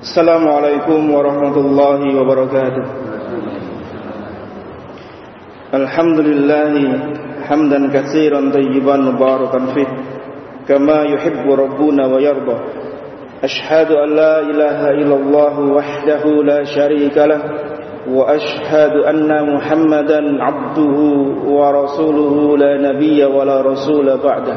السلام عليكم ورحمة الله وبركاته. الحمد لله حمدا كثيرا طيبا مباركا فيه كما يحب ربنا ويرضى. أشهد أن لا إله إلا الله وحده لا شريك له وأشهد أن محمدا عبده ورسوله لا نبي ولا رسول بعده.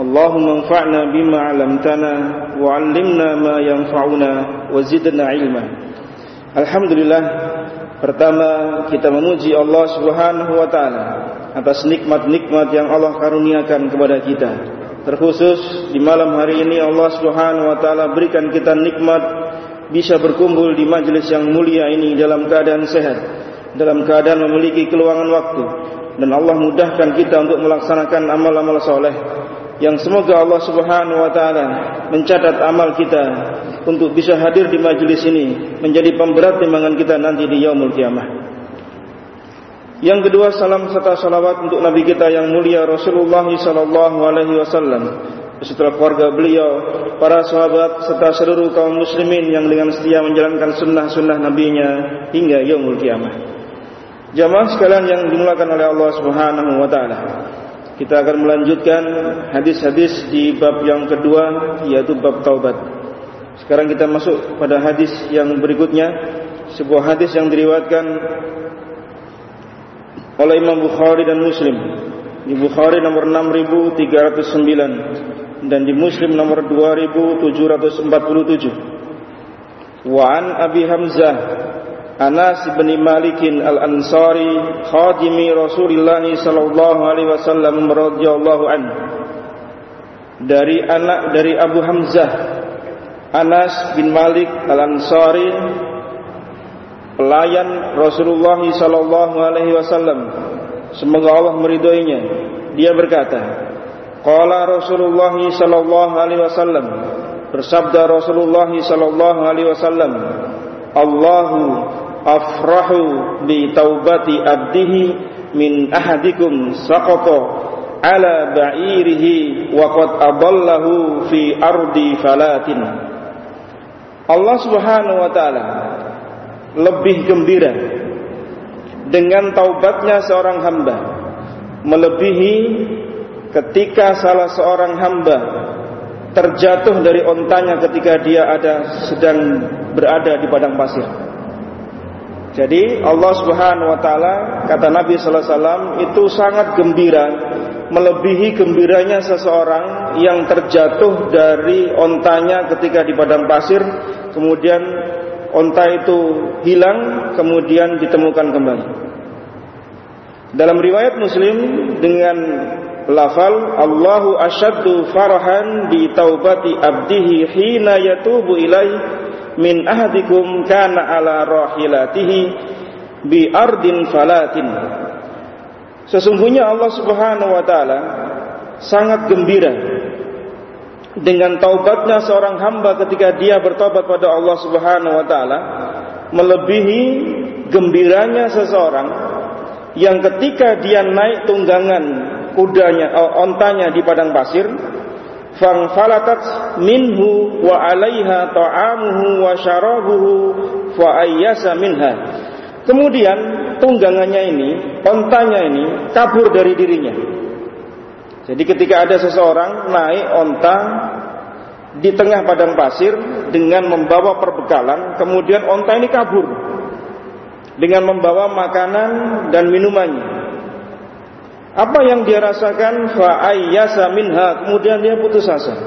اللهم انفعنا بما علمتنا وعلمنا ما ينفعنا وزدنا علما Alhamdulillah Pertama kita memuji Allah subhanahu wa ta'ala Atas nikmat-nikmat yang Allah karuniakan kepada kita Terkhusus di malam hari ini Allah subhanahu wa ta'ala berikan kita nikmat Bisa berkumpul di majelis yang mulia ini dalam keadaan sehat Dalam keadaan memiliki keluangan waktu Dan Allah mudahkan kita untuk melaksanakan amal-amal soleh yang semoga Allah Subhanahu wa taala mencatat amal kita untuk bisa hadir di majelis ini menjadi pemberat timbangan kita nanti di yaumul kiamah. Yang kedua salam serta salawat untuk nabi kita yang mulia Rasulullah sallallahu alaihi wasallam beserta keluarga beliau, para sahabat serta seluruh kaum muslimin yang dengan setia menjalankan sunnah-sunnah nabinya hingga yaumul kiamah. Jamaah sekalian yang dimulakan oleh Allah Subhanahu wa taala. Kita akan melanjutkan hadis-hadis di bab yang kedua yaitu bab taubat. Sekarang kita masuk pada hadis yang berikutnya, sebuah hadis yang diriwayatkan oleh Imam Bukhari dan Muslim. Di Bukhari nomor 6309 dan di Muslim nomor 2747. Wa an Abi Hamzah Anas bin Malik Al-Ansari khadimi Rasulullah sallallahu alaihi wasallam radhiyallahu an dari anak dari Abu Hamzah Anas bin Malik Al-Ansari pelayan Rasulullah sallallahu alaihi wasallam. Semoga Allah meridhoinya. Dia berkata qala Rasulullah sallallahu alaihi wasallam. Bersabda Rasulullah sallallahu alaihi wasallam Allahu afrahu bi taubati abdihi min ahadikum saqata ala ba'irihi wa qad adallahu fi ardi falatin Allah Subhanahu wa taala lebih gembira dengan taubatnya seorang hamba melebihi ketika salah seorang hamba terjatuh dari ontanya ketika dia ada sedang berada di padang pasir. Jadi Allah Subhanahu wa taala kata Nabi sallallahu alaihi wasallam itu sangat gembira melebihi gembiranya seseorang yang terjatuh dari ontanya ketika di padang pasir kemudian onta itu hilang kemudian ditemukan kembali. Dalam riwayat Muslim dengan lafal Allahu asyaddu farahan bi taubati abdihi hina yatubu ilaihi min ahadikum kana ala rahilatihi bi ardin falatin. Sesungguhnya Allah Subhanahu wa taala sangat gembira dengan taubatnya seorang hamba ketika dia bertobat pada Allah Subhanahu wa taala melebihi gembiranya seseorang yang ketika dia naik tunggangan kudanya ontanya di padang pasir 'alaiha ta'amuhu wa syarabuhu fa ayyasa minha. Kemudian tunggangannya ini, ontanya ini kabur dari dirinya. Jadi ketika ada seseorang naik onta di tengah padang pasir dengan membawa perbekalan, kemudian onta ini kabur dengan membawa makanan dan minumannya. Apa yang dia rasakan fa ayyasa minha kemudian dia putus asa.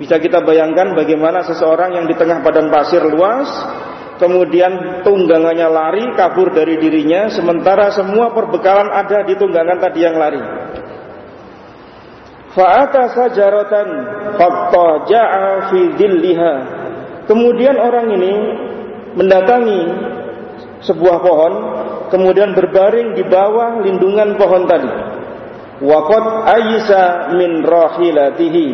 Bisa kita bayangkan bagaimana seseorang yang di tengah padang pasir luas kemudian tunggangannya lari kabur dari dirinya sementara semua perbekalan ada di tunggangan tadi yang lari. Fa'ata sajaratan fattaja'a fi dhilliha. Kemudian orang ini mendatangi sebuah pohon kemudian berbaring di bawah lindungan pohon tadi. Waqad ayisa min rahilatihi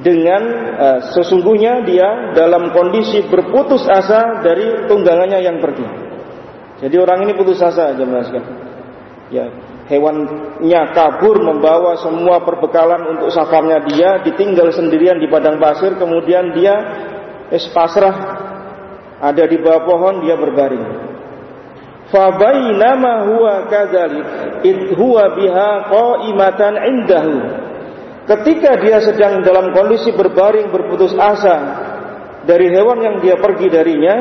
dengan uh, sesungguhnya dia dalam kondisi berputus asa dari tunggangannya yang pergi. Jadi orang ini putus asa aja mas Ya, hewannya kabur membawa semua perbekalan untuk safarnya dia, ditinggal sendirian di padang pasir, kemudian dia es pasrah ada di bawah pohon dia berbaring. Fabainama huwa kadzalik id huwa biha qaimatan indahu. Ketika dia sedang dalam kondisi berbaring berputus asa dari hewan yang dia pergi darinya,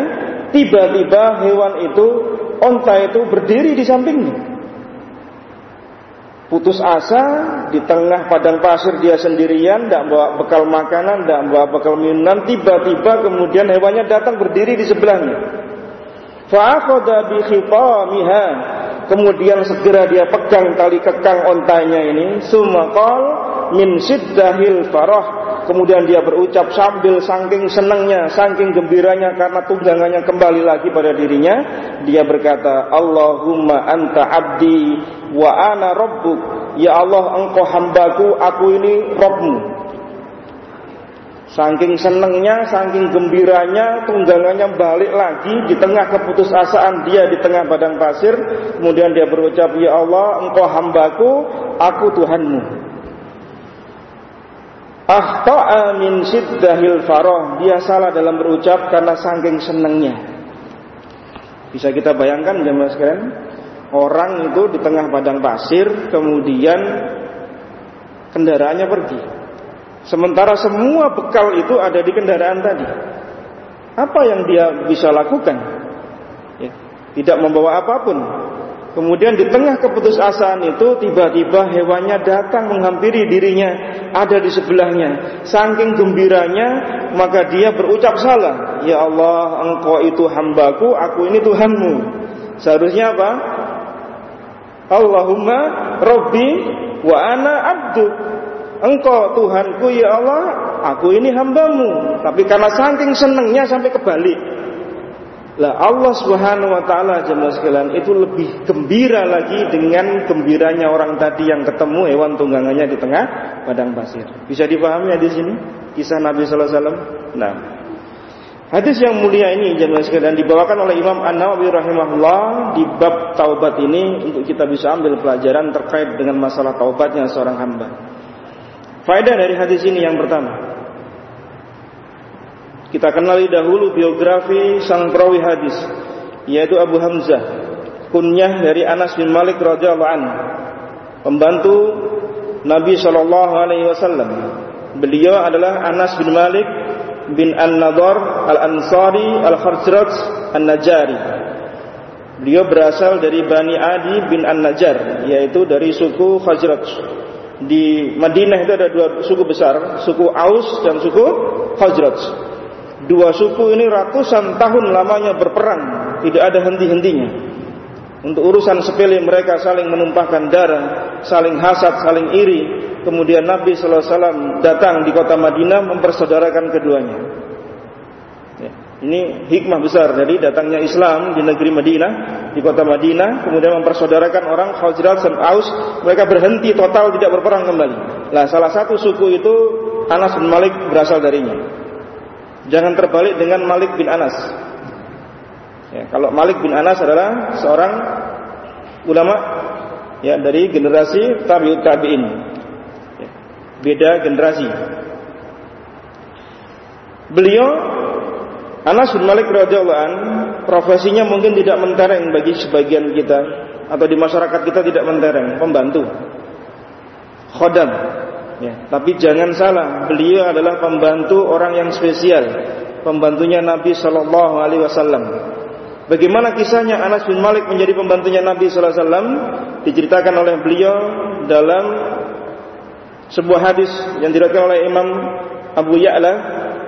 tiba-tiba hewan itu onta itu berdiri di sampingnya putus asa di tengah padang pasir dia sendirian, tidak bawa bekal makanan, tidak bawa bekal minuman, tiba-tiba kemudian hewannya datang berdiri di sebelahnya. Fa'akhadha bi khitamiha. Kemudian segera dia pegang tali kekang ontanya ini, sumakal min siddahil farah. Kemudian dia berucap sambil saking senangnya, saking gembiranya karena tunggangannya kembali lagi pada dirinya. Dia berkata, Allahumma anta abdi wa ana rabbuk ya Allah engkau hambaku aku ini Robmu Saking senengnya, saking gembiranya, tunggangannya balik lagi di tengah keputusasaan dia di tengah padang pasir. Kemudian dia berucap, Ya Allah, engkau hambaku, aku Tuhanmu. Ahta'a min siddahil faroh. Dia salah dalam berucap karena saking senengnya. Bisa kita bayangkan jemaah sekalian? Orang itu di tengah padang pasir, kemudian kendaraannya pergi. Sementara semua bekal itu ada di kendaraan tadi. Apa yang dia bisa lakukan? Ya, tidak membawa apa pun. Kemudian di tengah keputusasaan itu tiba-tiba hewannya datang menghampiri dirinya, ada di sebelahnya. Saking gembiranya, maka dia berucap salah. Ya Allah, engkau itu hambaku, aku ini Tuhanmu. Seharusnya apa? Allahumma Rabbi wa ana abdu. Engkau Tuhanku ya Allah, aku ini hambamu. Tapi karena saking senengnya sampai kebalik. Lah Allah Subhanahu wa taala jemaah sekalian itu lebih gembira lagi dengan gembiranya orang tadi yang ketemu hewan tunggangannya di tengah padang pasir. Bisa dipahami ya di sini kisah Nabi sallallahu alaihi wasallam? Nah, Hadis yang mulia ini jemaah sekalian dibawakan oleh Imam An-Nawawi rahimahullah di bab taubat ini untuk kita bisa ambil pelajaran terkait dengan masalah taubatnya seorang hamba. Faedah dari hadis ini yang pertama. Kita kenali dahulu biografi sang perawi hadis yaitu Abu Hamzah, kunyah dari Anas bin Malik radhiyallahu anhu, pembantu Nabi Shallallahu alaihi wasallam. Beliau adalah Anas bin Malik bin An-Nadar Al-Ansari Al-Kharjraj An-Najari. Beliau berasal dari Bani Adi bin An-Najar, yaitu dari suku Khazraj. Di Madinah itu ada dua suku besar, suku Aus dan suku Khazraj. Dua suku ini ratusan tahun lamanya berperang, tidak ada henti-hentinya. Untuk urusan sepele mereka saling menumpahkan darah, saling hasad, saling iri, kemudian Nabi Sallallahu Alaihi Wasallam datang di kota Madinah mempersaudarakan keduanya. Ya, ini hikmah besar dari datangnya Islam di negeri Madinah, di kota Madinah, kemudian mempersaudarakan orang Khazraj dan Aus, mereka berhenti total tidak berperang kembali. Nah, salah satu suku itu Anas bin Malik berasal darinya. Jangan terbalik dengan Malik bin Anas. Ya, kalau Malik bin Anas adalah seorang ulama ya dari generasi tabiut tabiin beda generasi. Beliau Anas bin Malik radhiyallahu an profesinya mungkin tidak mentereng bagi sebagian kita atau di masyarakat kita tidak mentereng, pembantu. Khodam. Ya, tapi jangan salah, beliau adalah pembantu orang yang spesial, pembantunya Nabi Shallallahu alaihi wasallam. Bagaimana kisahnya Anas bin Malik menjadi pembantunya Nabi sallallahu alaihi wasallam diceritakan oleh beliau dalam sebuah hadis yang diriwayatkan oleh Imam Abu Ya'la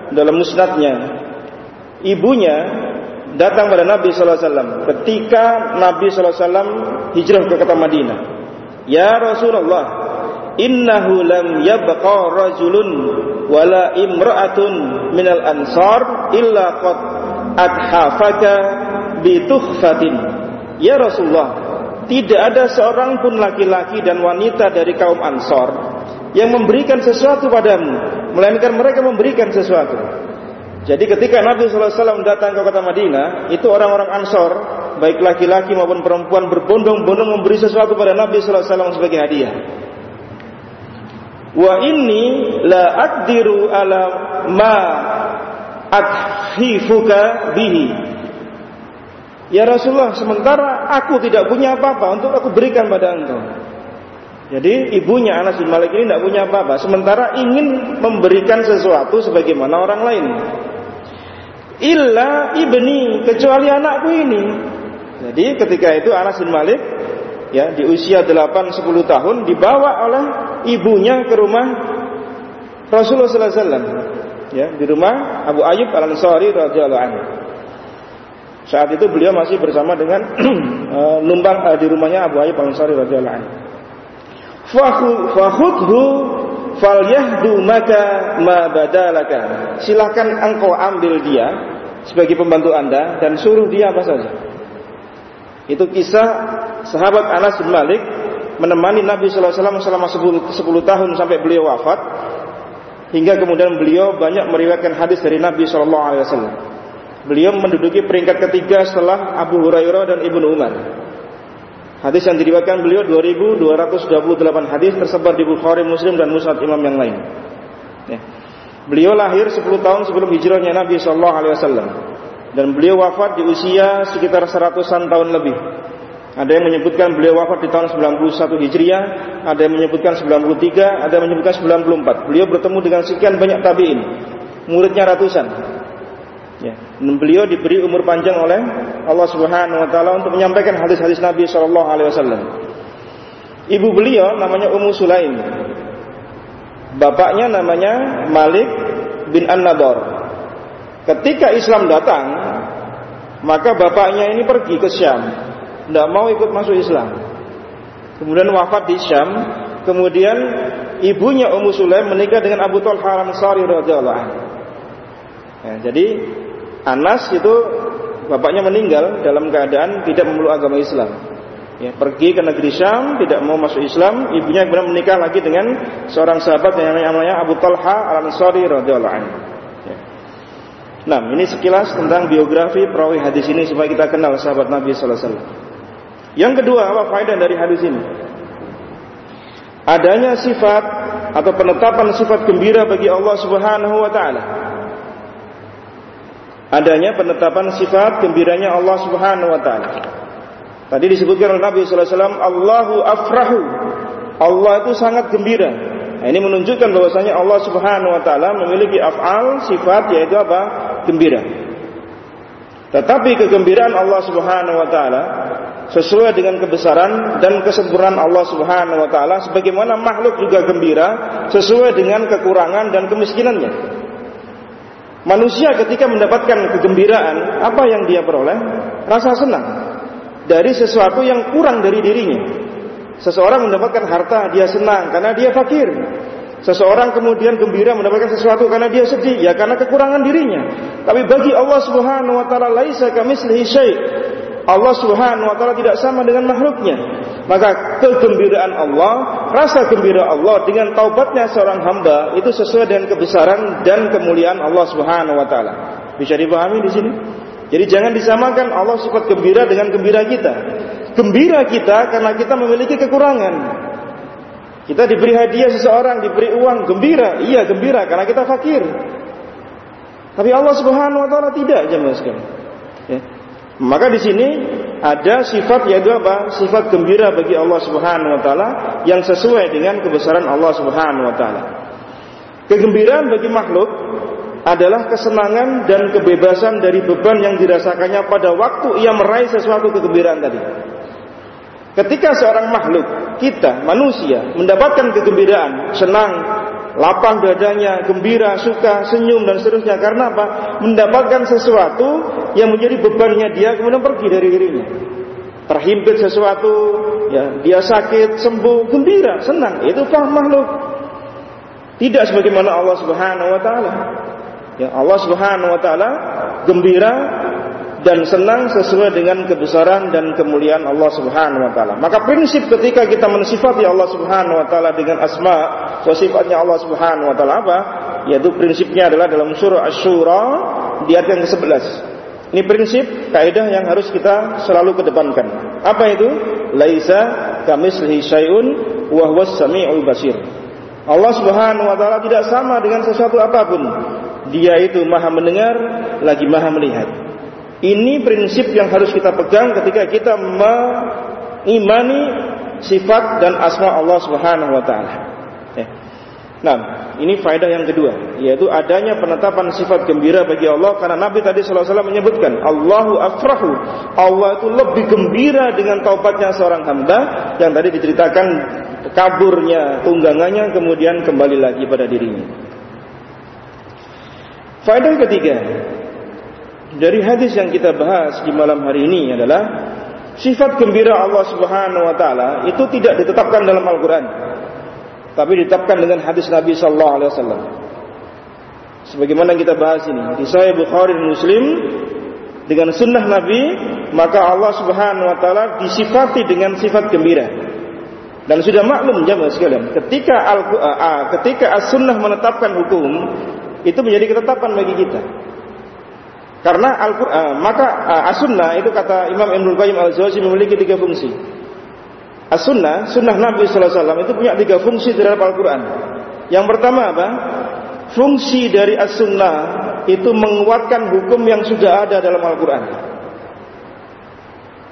dalam musnadnya. Ibunya datang pada Nabi sallallahu alaihi wasallam ketika Nabi sallallahu alaihi wasallam hijrah ke kota Madinah. Ya Rasulullah, innahu lam yabqa rajulun wala imra'atun minal ansar illa qad adhafaka bitukhfatin. Ya Rasulullah, tidak ada seorang pun laki-laki dan wanita dari kaum Ansor yang memberikan sesuatu padamu, melainkan mereka memberikan sesuatu. Jadi ketika Nabi SAW datang ke kota Madinah, itu orang-orang Ansor, baik laki-laki maupun perempuan berbondong-bondong memberi sesuatu pada Nabi SAW sebagai hadiah. Wa inni la akdiru ala ma adhifuka bihi Ya Rasulullah, sementara aku tidak punya apa-apa untuk aku berikan pada engkau. Jadi ibunya Anas bin Malik ini tidak punya apa-apa, sementara ingin memberikan sesuatu sebagaimana orang lain. Illa ibni, kecuali anakku ini. Jadi ketika itu Anas bin Malik ya di usia 8 10 tahun dibawa oleh ibunya ke rumah Rasulullah sallallahu alaihi wasallam ya di rumah Abu Ayyub Al-Ansari radhiyallahu anhu. Saat itu beliau masih bersama dengan uh, numpang uh, di rumahnya Abu Ayyub Al-Ansari radhiyallahu anhu. Fakhudhu falyahdu maka ma badalaka. Silakan engkau ambil dia sebagai pembantu Anda dan suruh dia apa saja. Itu kisah sahabat Anas bin Malik menemani Nabi sallallahu alaihi wasallam selama 10, 10 tahun sampai beliau wafat hingga kemudian beliau banyak meriwayatkan hadis dari Nabi sallallahu alaihi wasallam. Beliau menduduki peringkat ketiga setelah Abu Hurairah dan Ibnu Umar. Hadis yang diriwayatkan beliau 2228 hadis tersebar di Bukhari, Muslim dan Musnad Imam yang lain. Ya. Beliau lahir 10 tahun sebelum hijrahnya Nabi Shallallahu Alaihi Wasallam dan beliau wafat di usia sekitar seratusan tahun lebih. Ada yang menyebutkan beliau wafat di tahun 91 Hijriah, ada yang menyebutkan 93, ada yang menyebutkan 94. Beliau bertemu dengan sekian banyak tabi'in, muridnya ratusan. Ya. Dan beliau diberi umur panjang oleh Allah Subhanahu wa taala untuk menyampaikan hadis-hadis Nabi sallallahu alaihi wasallam. Ibu beliau namanya Ummu Sulaim. Bapaknya namanya Malik bin An-Nador. Ketika Islam datang, maka bapaknya ini pergi ke Syam, tidak mau ikut masuk Islam. Kemudian wafat di Syam, kemudian ibunya Ummu Sulaim menikah dengan Abu Talha Al-Ansari radhiyallahu anhu. Ya, jadi Anas itu bapaknya meninggal dalam keadaan tidak memeluk agama Islam. Ya, pergi ke negeri Syam, tidak mau masuk Islam, ibunya kemudian menikah lagi dengan seorang sahabat yang namanya Abu Talha Al-Ansari radhiyallahu anhu. Ya. Nah, ini sekilas tentang biografi perawi hadis ini supaya kita kenal sahabat Nabi sallallahu alaihi wasallam. Yang kedua, apa faedah dari hadis ini? Adanya sifat atau penetapan sifat gembira bagi Allah Subhanahu wa taala adanya penetapan sifat gembiranya Allah Subhanahu wa taala. Tadi disebutkan oleh Nabi wasallam, Allahu afrahu. Allah itu sangat gembira. Nah, ini menunjukkan bahwasanya Allah Subhanahu wa taala memiliki af'al sifat yaitu apa? Gembira. Tetapi kegembiraan Allah Subhanahu wa taala sesuai dengan kebesaran dan kesempurnaan Allah Subhanahu wa taala sebagaimana makhluk juga gembira sesuai dengan kekurangan dan kemiskinannya. Manusia ketika mendapatkan kegembiraan, apa yang dia peroleh? Rasa senang dari sesuatu yang kurang dari dirinya. Seseorang mendapatkan harta, dia senang karena dia fakir. Seseorang kemudian gembira mendapatkan sesuatu karena dia sedih, ya karena kekurangan dirinya. Tapi bagi Allah Subhanahu wa taala laisa kamitslihi syai'. Allah Subhanahu wa taala tidak sama dengan makhluknya. Maka kegembiraan Allah, rasa gembira Allah dengan taubatnya seorang hamba itu sesuai dengan kebesaran dan kemuliaan Allah Subhanahu wa taala. Bisa dipahami di sini? Jadi jangan disamakan Allah sifat gembira dengan gembira kita. Gembira kita karena kita memiliki kekurangan. Kita diberi hadiah seseorang, diberi uang, gembira. Iya, gembira karena kita fakir. Tapi Allah Subhanahu wa taala tidak, jemaah sekalian. Ya. Maka di sini ada sifat yaitu apa? Sifat gembira bagi Allah Subhanahu wa taala yang sesuai dengan kebesaran Allah Subhanahu wa taala. Kegembiraan bagi makhluk adalah kesenangan dan kebebasan dari beban yang dirasakannya pada waktu ia meraih sesuatu kegembiraan tadi. Ketika seorang makhluk, kita, manusia, mendapatkan kegembiraan, senang, lapang dadanya, gembira, suka, senyum, dan seterusnya. Karena apa? Mendapatkan sesuatu yang menjadi bebannya dia, kemudian pergi dari dirinya. Terhimpit sesuatu, ya, dia sakit, sembuh, gembira, senang. Itu faham makhluk. Tidak sebagaimana Allah Subhanahu wa taala. Ya, Allah Subhanahu wa taala gembira dan senang sesuai dengan kebesaran dan kemuliaan Allah Subhanahu wa taala. Maka prinsip ketika kita mensifati Allah Subhanahu wa taala dengan asma sifatnya Allah Subhanahu wa taala apa? Yaitu prinsipnya adalah dalam surah Asy-Syura di ayat yang ke-11. Ini prinsip kaidah yang harus kita selalu kedepankan. Apa itu? Laisa kamislihi syai'un wa huwas samiul basir. Allah Subhanahu wa taala tidak sama dengan sesuatu apa pun. Dia itu Maha mendengar lagi Maha melihat. Ini prinsip yang harus kita pegang ketika kita mengimani sifat dan asma Allah Subhanahu wa taala. Ya. Nah, ini faedah yang kedua, yaitu adanya penetapan sifat gembira bagi Allah karena Nabi tadi wasallam menyebutkan Allahu afrahu. Allah itu lebih gembira dengan taubatnya seorang hamba yang tadi diceritakan kaburnya tunggangannya kemudian kembali lagi pada dirinya. Faedah ketiga, dari hadis yang kita bahas di malam hari ini adalah sifat gembira Allah Subhanahu wa taala itu tidak ditetapkan dalam Al-Qur'an. Tapi ditetapkan dengan hadis Nabi sallallahu alaihi wasallam. Sebagaimana kita bahas ini di Sahih Bukhari dan Muslim dengan sunnah Nabi, maka Allah Subhanahu wa taala disifati dengan sifat gembira. Dan sudah maklum jamaah sekalian, ketika al ketika as-sunnah menetapkan hukum, itu menjadi ketetapan bagi kita. Karena Al-Quran, uh, maka uh, as-sunnah itu kata Imam Ibnu Qayyim al-Jauzi memiliki tiga fungsi. As-sunnah, sunnah Nabi Sallallahu Alaihi Wasallam itu punya tiga fungsi terhadap Al-Quran. Yang pertama apa? Fungsi dari as-sunnah itu menguatkan hukum yang sudah ada dalam Al-Quran.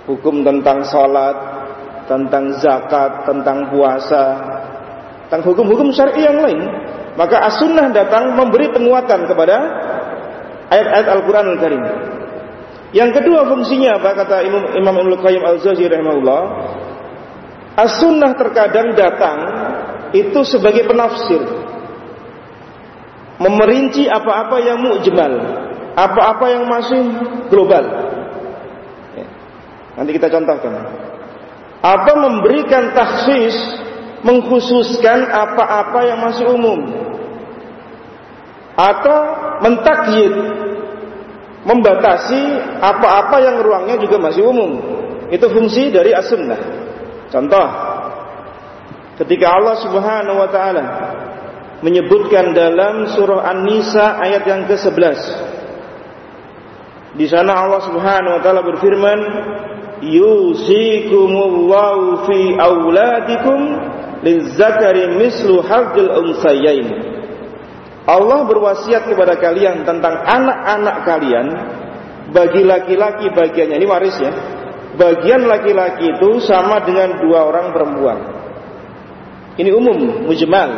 Hukum tentang salat, tentang zakat, tentang puasa, tentang hukum-hukum syar'i yang lain. Maka as-sunnah datang memberi penguatan kepada ayat-ayat Al-Quran Al-Karim. Yang kedua fungsinya apa kata Imam Imam Ibnu Qayyim Al-Jauzi rahimahullah? As-sunnah terkadang datang itu sebagai penafsir. Memerinci apa-apa yang mujmal, apa-apa yang masih global. Ya. Nanti kita contohkan. Apa memberikan taksis, mengkhususkan apa-apa yang masih umum. Atau mentakyid membatasi apa-apa yang ruangnya juga masih umum. Itu fungsi dari as-sunnah. Contoh, ketika Allah Subhanahu wa taala menyebutkan dalam surah An-Nisa ayat yang ke-11. Di sana Allah Subhanahu wa taala berfirman, "Yusikumullahu fi auladikum lizzakari mislu hadzal unsayain." Allah berwasiat kepada kalian tentang anak-anak kalian bagi laki-laki bagiannya ini waris ya. Bagian laki-laki itu sama dengan dua orang perempuan. Ini umum, mujmal.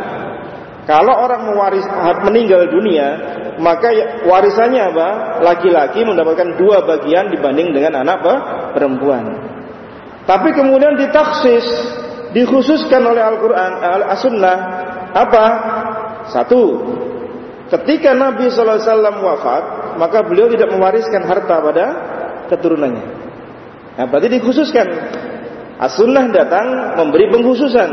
Kalau orang mewaris meninggal dunia, maka ya, warisannya apa? Laki-laki mendapatkan dua bagian dibanding dengan anak apa? perempuan. Tapi kemudian ditaksis, dikhususkan oleh Al-Qur'an, As-Sunnah apa? Satu, Ketika Nabi SAW wafat, maka beliau tidak mewariskan harta pada keturunannya. Nah, berarti dikhususkan. As-Sunnah datang memberi pengkhususan.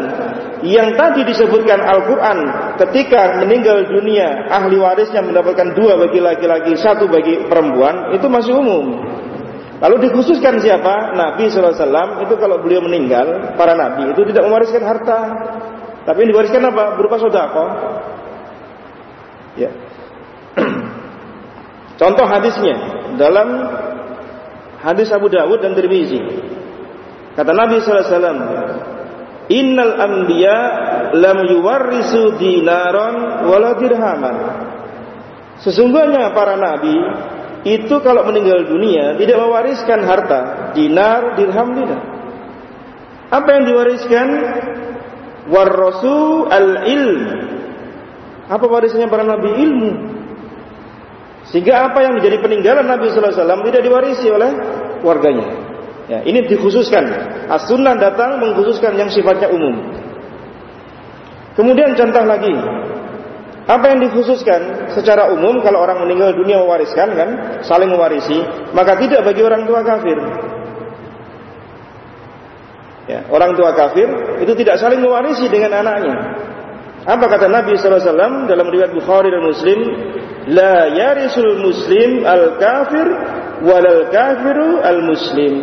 Yang tadi disebutkan Al-Quran ketika meninggal dunia ahli warisnya mendapatkan dua bagi laki-laki, satu bagi perempuan, itu masih umum. Lalu dikhususkan siapa? Nabi SAW itu kalau beliau meninggal, para nabi itu tidak mewariskan harta. Tapi yang diwariskan apa? Berupa sodako. Ya. Contoh hadisnya dalam hadis Abu Dawud dan Tirmizi. Kata Nabi wasallam, "Innal anbiya lam yuwarrisu dinaron wala dirhaman." Sesungguhnya para nabi itu kalau meninggal dunia tidak mewariskan harta, dinar, dirham tidak. Apa yang diwariskan? Warrasu al-ilm apa warisannya para nabi? Ilmu. Sehingga apa yang menjadi peninggalan Nabi sallallahu alaihi wasallam tidak diwarisi oleh warganya. Ya, ini dikhususkan. As-sunnah datang mengkhususkan yang sifatnya umum. Kemudian contoh lagi. Apa yang dikhususkan secara umum kalau orang meninggal dunia mewariskan kan, saling mewarisi, maka tidak bagi orang tua kafir. Ya, orang tua kafir itu tidak saling mewarisi dengan anaknya. Apa kata Nabi SAW dalam riwayat Bukhari dan Muslim? La yarisul muslim al kafir walal kafiru al muslim.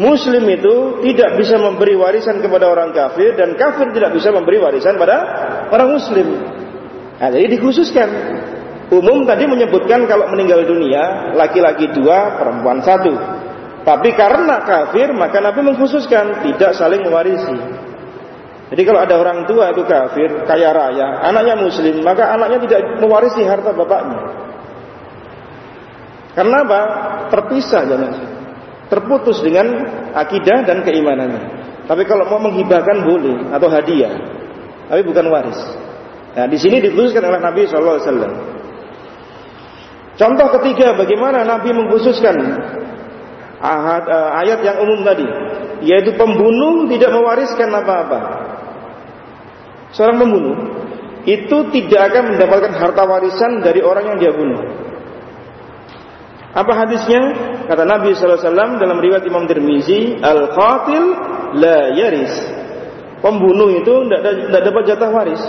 Muslim itu tidak bisa memberi warisan kepada orang kafir dan kafir tidak bisa memberi warisan pada orang muslim. Nah, jadi dikhususkan. Umum tadi menyebutkan kalau meninggal dunia laki-laki dua, perempuan satu. Tapi karena kafir maka Nabi mengkhususkan tidak saling mewarisi. Jadi kalau ada orang tua itu kafir, kaya raya, anaknya muslim, maka anaknya tidak mewarisi harta bapaknya. Karena apa? Terpisah jangan terputus dengan akidah dan keimanannya. Tapi kalau mau menghibahkan boleh atau hadiah, tapi bukan waris. Nah, di sini dikhususkan oleh Nabi Shallallahu Alaihi Wasallam. Contoh ketiga, bagaimana Nabi mengkhususkan ahad, uh, ayat yang umum tadi, yaitu pembunuh tidak mewariskan apa-apa. Seorang pembunuh itu tidak akan mendapatkan harta warisan dari orang yang dia bunuh. Apa hadisnya? Kata Nabi SAW dalam riwayat Imam Tirmizi, Al-Qatil la yaris. Pembunuh itu tidak dapat jatah waris.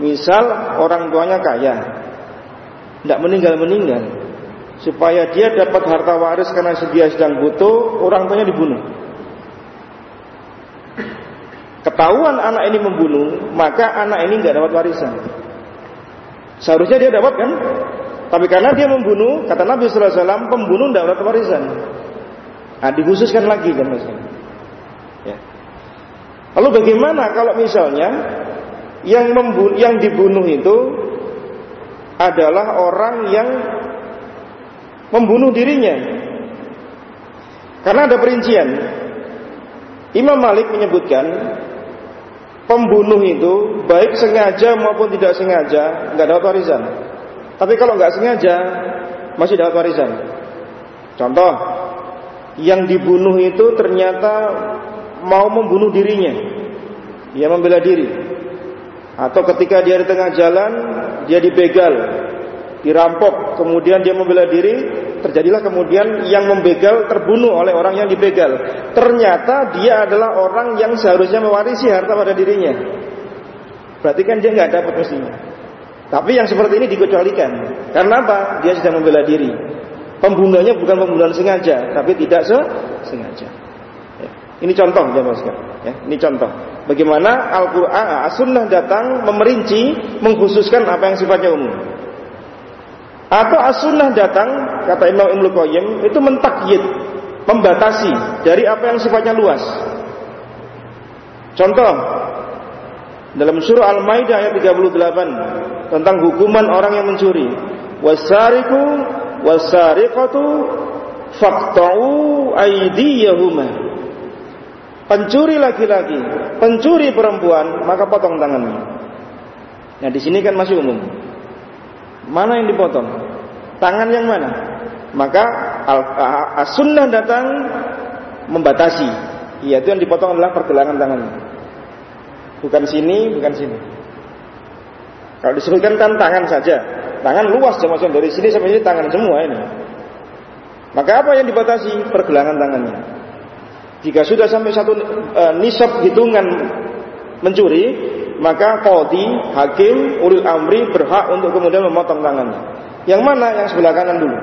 Misal orang tuanya kaya, tidak meninggal-meninggal. Supaya dia dapat harta waris karena dia sedang butuh, orang tuanya dibunuh. Ketahuan anak ini membunuh, maka anak ini nggak dapat warisan. Seharusnya dia dapat kan? Tapi karena dia membunuh, kata Nabi Sallallahu Alaihi pembunuh tidak dapat warisan. Nah, dikhususkan lagi kan mas. Ya. Lalu bagaimana kalau misalnya yang membunuh, yang dibunuh itu adalah orang yang membunuh dirinya? Karena ada perincian. Imam Malik menyebutkan pembunuh itu baik sengaja maupun tidak sengaja nggak dapat warisan. Tapi kalau nggak sengaja masih dapat warisan. Contoh, yang dibunuh itu ternyata mau membunuh dirinya. Dia membela diri. Atau ketika dia di tengah jalan, dia dibegal, dirampok, kemudian dia membela diri, terjadilah kemudian yang membegal terbunuh oleh orang yang dibegal. Ternyata dia adalah orang yang seharusnya mewarisi harta pada dirinya. Berarti kan dia nggak dapat mestinya. Tapi yang seperti ini dikecualikan. Karena apa? Dia sedang membela diri. Pembunuhnya bukan pembunuhan sengaja, tapi tidak sengaja. Ya. Ini contoh ya Mas. Ya, ini contoh. Bagaimana Al-Qur'an As-Sunnah datang memerinci, mengkhususkan apa yang sifatnya umum. Atau As-Sunnah datang, kata Imam Ibnu Qayyim, itu mentakyid, membatasi dari apa yang sifatnya luas. Contoh, dalam surah Al-Maidah ayat 38 tentang hukuman orang yang mencuri. Wasariku wasariqatu faqta'u aydiyahuma. Pencuri laki-laki, pencuri perempuan, maka potong tangannya. Nah, di sini kan masih umum. Mana yang dipotong? Tangan yang mana? Maka as-sunnah datang membatasi, yaitu yang dipotong adalah pergelangan tangannya. Bukan sini, bukan sini. Kalau disebutkan kan tangan saja. Tangan luas maksudnya dari sini sampai sini tangan semua ini. Maka apa yang dibatasi? Pergelangan tangannya. Jika sudah sampai satu e, nisab hitungan mencuri, maka kodi, hakim, ulil amri berhak untuk kemudian memotong tangannya. Yang mana? Yang sebelah kanan dulu.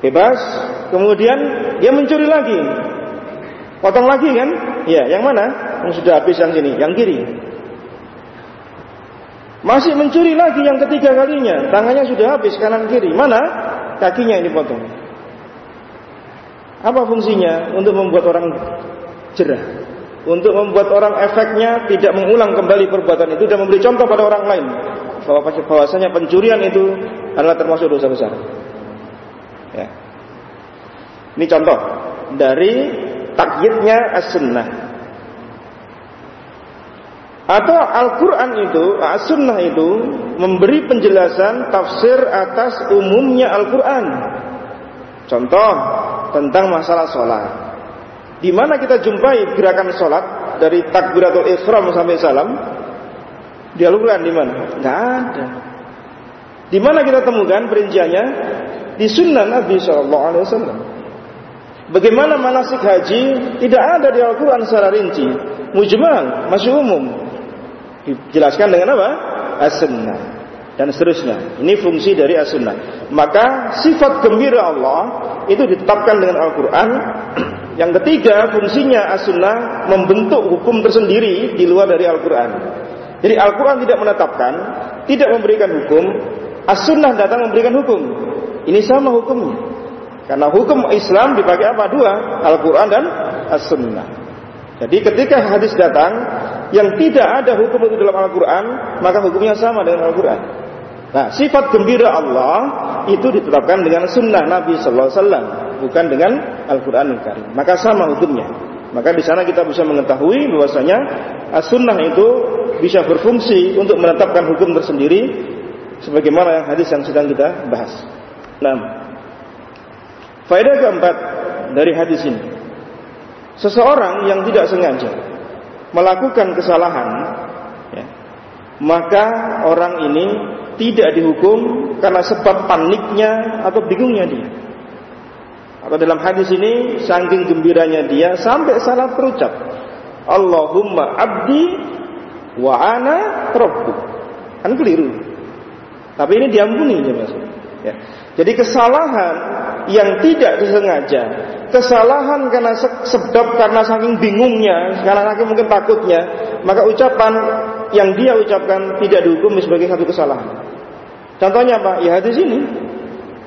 Bebas. Kemudian dia mencuri lagi. Potong lagi kan? Ya, yang mana? Yang sudah habis yang sini, yang kiri. Masih mencuri lagi yang ketiga kalinya. Tangannya sudah habis kanan kiri. Mana? Kakinya ini potong. Apa fungsinya? Untuk membuat orang jerah. Untuk membuat orang efeknya tidak mengulang kembali perbuatan itu dan memberi contoh pada orang lain bahwa bahwasanya pencurian itu adalah termasuk dosa besar. Ya. Ini contoh dari takyidnya as-sunnah. Atau Al-Quran itu, As-Sunnah itu memberi penjelasan tafsir atas umumnya Al-Quran. Contoh tentang masalah sholat. Di mana kita jumpai gerakan sholat dari takbiratul ihram sampai salam? Di Al-Quran di mana? Tidak ada. Di mana kita temukan perinciannya? Di Sunnah Nabi Shallallahu Alaihi Wasallam. Bagaimana manasik haji tidak ada di Al-Quran secara rinci, mujmal, masih umum dijelaskan dengan apa? As-sunnah dan seterusnya. Ini fungsi dari as-sunnah. Maka sifat gembira Allah itu ditetapkan dengan Al-Qur'an. Yang ketiga, fungsinya as-sunnah membentuk hukum tersendiri di luar dari Al-Qur'an. Jadi Al-Qur'an tidak menetapkan, tidak memberikan hukum, as-sunnah datang memberikan hukum. Ini sama hukumnya. Karena hukum Islam dipakai apa? Dua, Al-Qur'an dan as-sunnah. Jadi ketika hadis datang, yang tidak ada hukum itu dalam Al-Quran, maka hukumnya sama dengan Al-Quran. Nah, sifat gembira Allah itu ditetapkan dengan sunnah Nabi Sallallahu Alaihi Wasallam, bukan dengan Al-Quran Karim. Maka sama hukumnya. Maka di sana kita bisa mengetahui bahwasanya sunnah itu bisa berfungsi untuk menetapkan hukum tersendiri, sebagaimana yang hadis yang sedang kita bahas. Nah, faedah keempat dari hadis ini, seseorang yang tidak sengaja melakukan kesalahan, ya, maka orang ini tidak dihukum karena sebab paniknya atau bingungnya dia. Atau dalam hadis ini saking gembiranya dia sampai salah terucap. Allahumma abdi wa ana rabbu. Kan keliru. Tapi ini diampuni ya Mas. Ya. Jadi kesalahan yang tidak disengaja, kesalahan karena sebab karena saking bingungnya, karena saking mungkin takutnya, maka ucapan yang dia ucapkan tidak dihukum sebagai satu kesalahan. Contohnya apa? Ya hadis ini.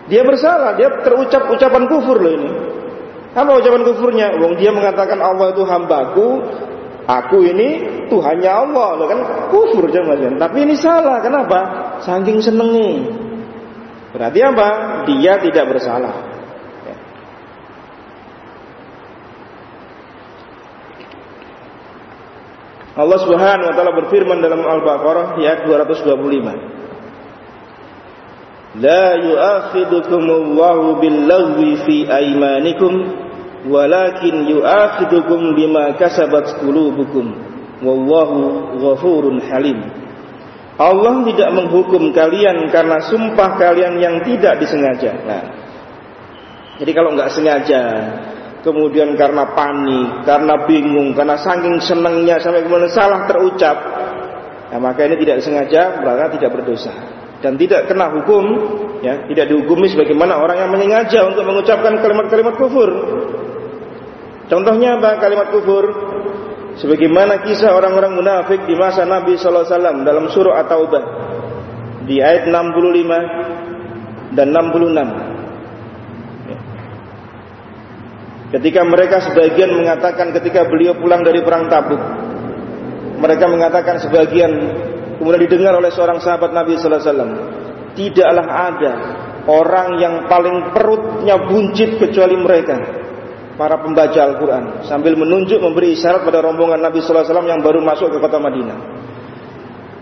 Dia bersalah, dia terucap ucapan kufur loh ini. Apa ucapan kufurnya? Wong dia mengatakan Allah itu hambaku, aku ini Tuhannya Allah, loh kan kufur jangan Tapi ini salah, kenapa? Saking senengnya. Berarti apa? Dia tidak bersalah. Ya. Allah Subhanahu wa taala berfirman dalam Al-Baqarah ayat 225. La yu'akhidukumullahu bil-lagwi fi aymanikum walakin yu'akhidukum bima kasabat qulubukum wallahu ghafurun halim. Allah tidak menghukum kalian karena sumpah kalian yang tidak disengaja. Nah, jadi kalau nggak sengaja, kemudian karena panik, karena bingung, karena saking senangnya sampai kemudian salah terucap, nah maka ini tidak sengaja, berarti tidak berdosa dan tidak kena hukum, ya tidak dihukumi sebagaimana orang yang menyengaja untuk mengucapkan kalimat-kalimat kufur. Contohnya apa kalimat kufur? sebagaimana kisah orang-orang munafik di masa Nabi sallallahu alaihi wasallam dalam surah At-Taubah di ayat 65 dan 66. Ketika mereka sebagian mengatakan ketika beliau pulang dari perang Tabuk, mereka mengatakan sebagian kemudian didengar oleh seorang sahabat Nabi sallallahu alaihi wasallam, tidaklah ada orang yang paling perutnya buncit kecuali mereka para pembaca Al-Quran sambil menunjuk memberi isyarat pada rombongan Nabi Sallallahu Alaihi Wasallam yang baru masuk ke kota Madinah.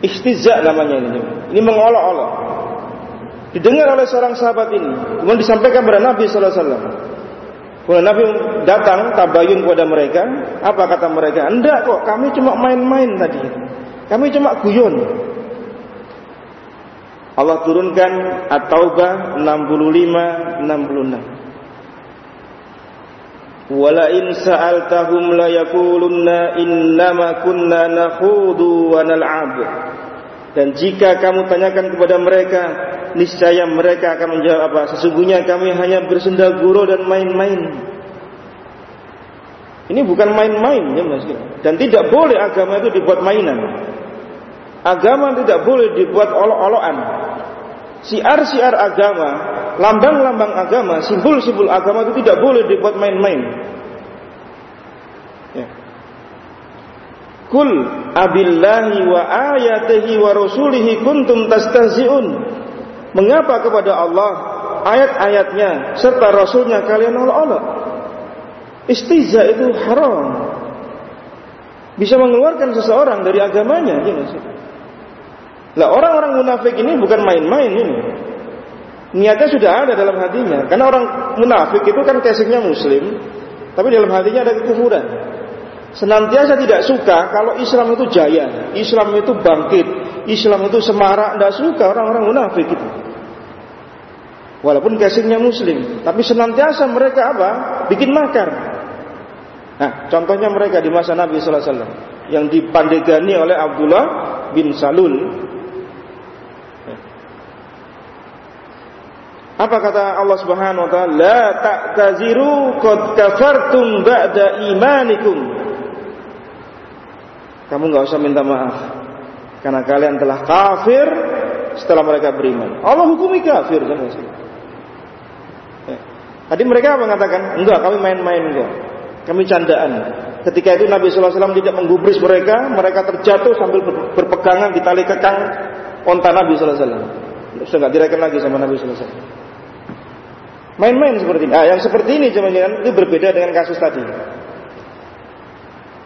Istiza namanya ini. Ini mengolok-olok. Didengar oleh seorang sahabat ini, kemudian disampaikan kepada Nabi Sallallahu Alaihi Wasallam. Kemudian Nabi datang tabayun kepada mereka. Apa kata mereka? Enggak kok, kami cuma main-main tadi. Kami cuma guyon. Allah turunkan At-Taubah 65 66. Wala in sa'altahum la yaqulunna innama kunna nakhudu wa nal'ab. Dan jika kamu tanyakan kepada mereka, niscaya mereka akan menjawab apa? Sesungguhnya kami hanya bersenda guru dan main-main. Ini bukan main-main ya. Dan tidak boleh agama itu dibuat mainan. Agama tidak boleh dibuat olok-olokan. Siar-siar agama lambang-lambang agama, simbol-simbol agama itu tidak boleh dibuat main-main. Ya. Kul abillahi wa ayatihi wa rasulihi kuntum tastahzi'un. Mengapa kepada Allah, ayat-ayatnya serta rasulnya kalian olok-olok? Istiza itu haram. bisa mengeluarkan seseorang dari agamanya, ya Lah orang-orang munafik ini bukan main-main ini. Niatnya sudah ada dalam hatinya. Karena orang munafik itu kan casingnya muslim, tapi dalam hatinya ada kekufuran. Senantiasa tidak suka kalau Islam itu jaya, Islam itu bangkit, Islam itu semarak, tidak suka orang-orang munafik itu. Walaupun casingnya muslim, tapi senantiasa mereka apa? Bikin makar. Nah, contohnya mereka di masa Nabi sallallahu alaihi wasallam yang dipandegani oleh Abdullah bin Salul. Apa kata Allah Subhanahu wa taala? La ta'taziru qad kafartum ba'da imanikum. Kamu nggak usah minta maaf karena kalian telah kafir setelah mereka beriman. Allah hukumi kafir kan Tadi mereka mengatakan, enggak kami main-main kok. Kami candaan. Ketika itu Nabi SAW tidak menggubris mereka, mereka terjatuh sambil berpegangan di tali kekang onta Nabi SAW. Sudah nggak direken lagi sama Nabi SAW. Main-main seperti ini. Ah, yang seperti ini jangan itu berbeda dengan kasus tadi.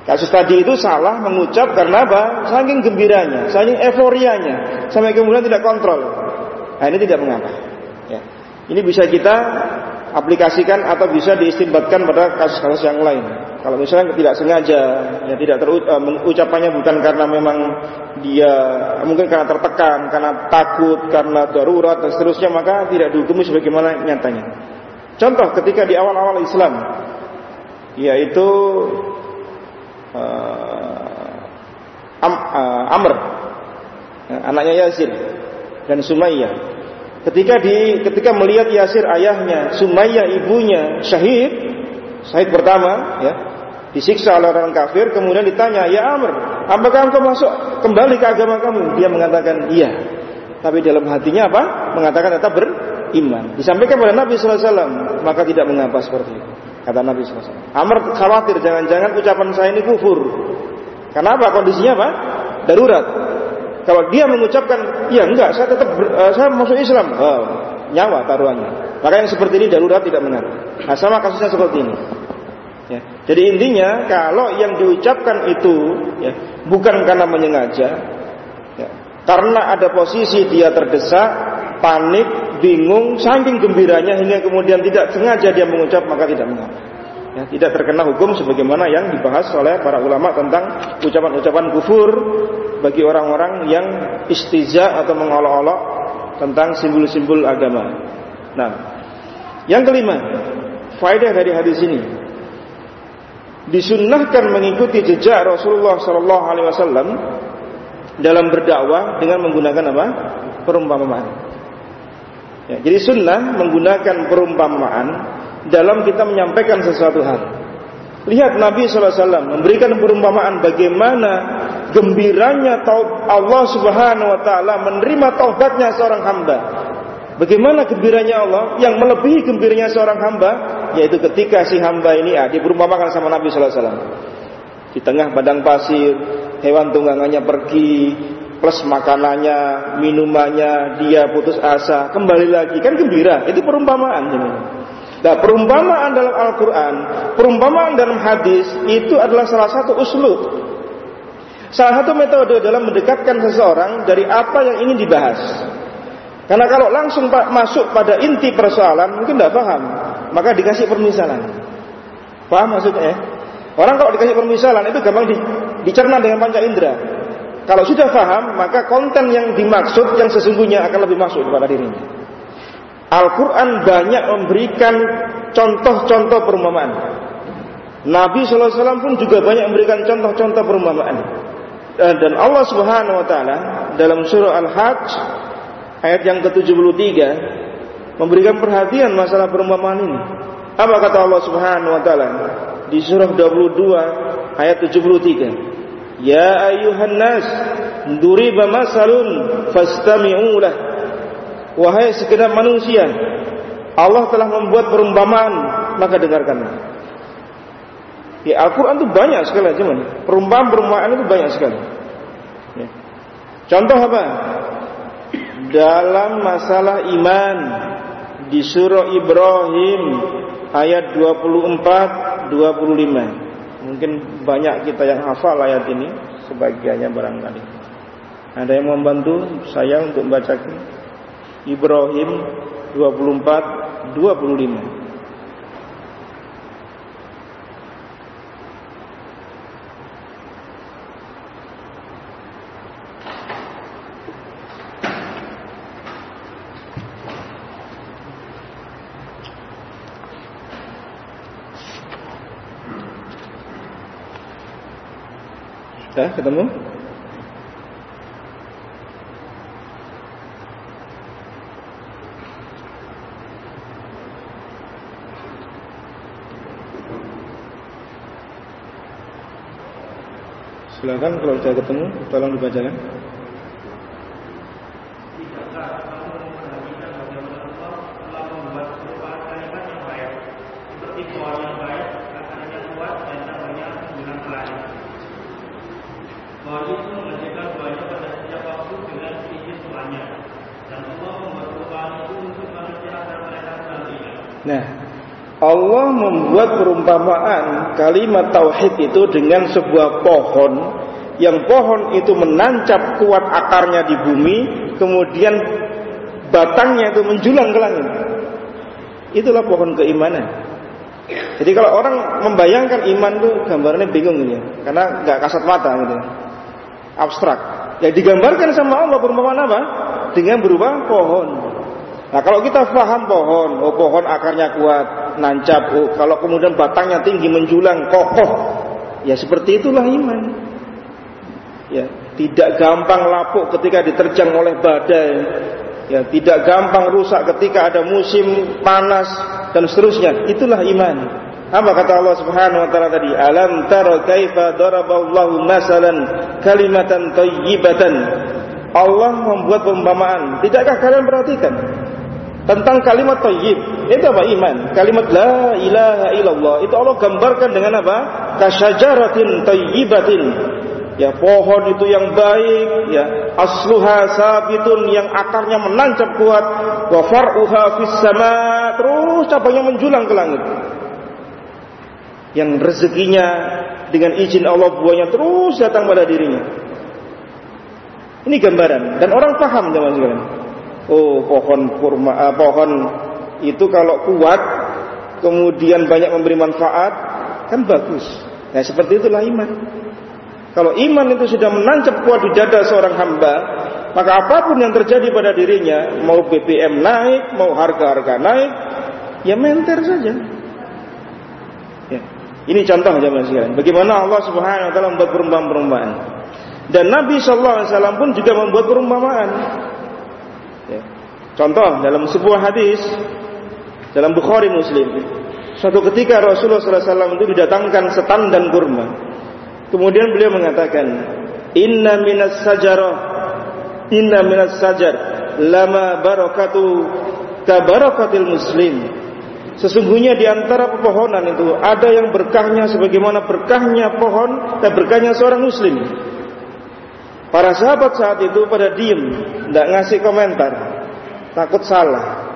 Kasus tadi itu salah mengucap karena apa? Saking gembiranya, saking euforianya, sampai kemudian tidak kontrol. Nah ini tidak mengapa. Ya. Ini bisa kita aplikasikan atau bisa diistimbatkan pada kasus-kasus yang lain. Kalau misalnya tidak sengaja, ya tidak terucapannya uh, bukan karena memang dia mungkin karena tertekan, karena takut, karena darurat dan seterusnya, maka tidak dihukumi sebagaimana nyatanya. Contoh ketika di awal-awal Islam, yaitu uh, Am, uh, Amr, ya, anaknya Yazid dan Sumayyah Ketika di ketika melihat Yasir ayahnya, Sumayyah ibunya syahid, syahid pertama ya, disiksa oleh orang kafir, kemudian ditanya, "Ya Amr, apakah engkau masuk kembali ke agama kamu?" Dia mengatakan, "Iya." Tapi dalam hatinya apa? Mengatakan tetap beriman. Disampaikan kepada Nabi sallallahu alaihi wasallam, maka tidak mengapa seperti itu. Kata Nabi sallallahu alaihi wasallam. Amr khawatir jangan-jangan ucapan saya ini kufur. Kenapa? Kondisinya apa? Darurat. Kalau dia mengucapkan, ya enggak, saya tetap ber, uh, saya masuk Islam, oh, nyawa taruhannya. Maka yang seperti ini darurat tidak mengapa. Nah, sama kasusnya seperti ini. Ya. Jadi intinya kalau yang diucapkan itu ya, bukan karena menyengaja, ya, karena ada posisi dia terdesak, panik, bingung, saking gembiranya hingga kemudian tidak sengaja dia mengucap maka tidak mengapa. Ya, tidak terkena hukum sebagaimana yang dibahas oleh para ulama tentang ucapan-ucapan kufur bagi orang-orang yang istiza atau mengolok-olok tentang simbol-simbol agama. Nah, yang kelima, faedah dari hadis ini disunnahkan mengikuti jejak Rasulullah Sallallahu Alaihi Wasallam dalam berdakwah dengan menggunakan apa? Perumpamaan. Ya, jadi sunnah menggunakan perumpamaan dalam kita menyampaikan sesuatu hal. Lihat Nabi SAW memberikan perumpamaan bagaimana gembiranya Allah Subhanahu Wa Taala menerima taubatnya seorang hamba. Bagaimana gembiranya Allah yang melebihi gembiranya seorang hamba, yaitu ketika si hamba ini ah, diperumpamakan sama Nabi SAW. Di tengah padang pasir, hewan tunggangannya pergi, plus makanannya, minumannya, dia putus asa, kembali lagi, kan gembira. Itu perumpamaan. Nah, perumpamaan dalam Al-Quran, perumpamaan dalam hadis itu adalah salah satu uslub. Salah satu metode dalam mendekatkan seseorang dari apa yang ingin dibahas. Karena kalau langsung masuk pada inti persoalan, mungkin tidak paham. Maka dikasih permisalan. Paham maksudnya? Orang kalau dikasih permisalan itu gampang dicerna dengan panca indera. Kalau sudah paham, maka konten yang dimaksud yang sesungguhnya akan lebih masuk kepada dirinya. Al-Quran banyak memberikan contoh-contoh perumpamaan. Nabi SAW pun juga banyak memberikan contoh-contoh perumpamaan. Dan Allah Subhanahu Wa Taala dalam surah Al-Hajj ayat yang ke-73 memberikan perhatian masalah perumpamaan ini. Apa kata Allah Subhanahu Wa Taala di surah 22 ayat 73? Ya ayuhan nas, duriba masalun fastami'u lah Wahai segenap manusia, Allah telah membuat perumpamaan, maka dengarkanlah. Ya, Al-Quran itu banyak sekali, cuman perumpamaan-perumpamaan itu banyak sekali. Ya. Contoh apa? Dalam masalah iman di surah Ibrahim ayat 24 25. Mungkin banyak kita yang hafal ayat ini, sebagiannya barangkali. Ada yang membantu saya untuk membacakan Ibrahim 24 25. Sudah ketemu? Silakan kalau sudah ketemu, tolong dibacakan. Nah, Allah membuat perumpamaan kalimat tauhid itu dengan sebuah pohon yang pohon itu menancap kuat akarnya di bumi, kemudian batangnya itu menjulang ke langit. Itulah pohon keimanan. Jadi kalau orang membayangkan iman itu gambarnya bingung gitu ya, karena nggak kasat mata gitu, ya. abstrak. Yang digambarkan sama Allah perumpamaan apa? Dengan berupa pohon. Nah kalau kita paham pohon, oh pohon akarnya kuat, nancap, oh kalau kemudian batangnya tinggi menjulang, kokoh, ya seperti itulah iman. Ya, tidak gampang lapuk ketika diterjang oleh badai. Ya, tidak gampang rusak ketika ada musim panas dan seterusnya. Itulah iman. Apa kata Allah Subhanahu wa taala tadi? Alam tara kaifa daraballahu masalan kalimatan thayyibatan. Allah membuat perumpamaan. Tidakkah kalian perhatikan? Tentang kalimat thayyib. Itu apa iman? Kalimat la ilaha illallah. Itu Allah gambarkan dengan apa? Kasyajaratin thayyibatin. Ya pohon itu yang baik, ya asluha sabitun yang akarnya menancap kuat, wa far'uha fis sama, terus cabangnya menjulang ke langit. Yang rezekinya dengan izin Allah buahnya terus datang pada dirinya. Ini gambaran dan orang paham zaman sekarang oh pohon kurma uh, pohon itu kalau kuat kemudian banyak memberi manfaat kan bagus. Nah seperti itulah iman. Kalau iman itu sudah menancap kuat di dada seorang hamba, maka apa pun yang terjadi pada dirinya, mau BBM naik, mau harga-harga naik, ya menter saja. Ya. Ini contoh zaman sekarang. Bagaimana Allah Subhanahu Wa Taala membuat perumpamaan-perumpamaan. Dan Nabi Shallallahu Alaihi Wasallam pun juga membuat perumpamaan. Contoh dalam sebuah hadis dalam Bukhari Muslim. Suatu ketika Rasulullah SAW itu didatangkan setan dan kurma. Kemudian beliau mengatakan, Inna minas sajarah, Inna minas sajar, lama barakatu kabarakatil muslim. Sesungguhnya di antara pepohonan itu ada yang berkahnya sebagaimana berkahnya pohon dan berkahnya seorang muslim. Para sahabat saat itu pada diem, tidak ngasih komentar takut salah.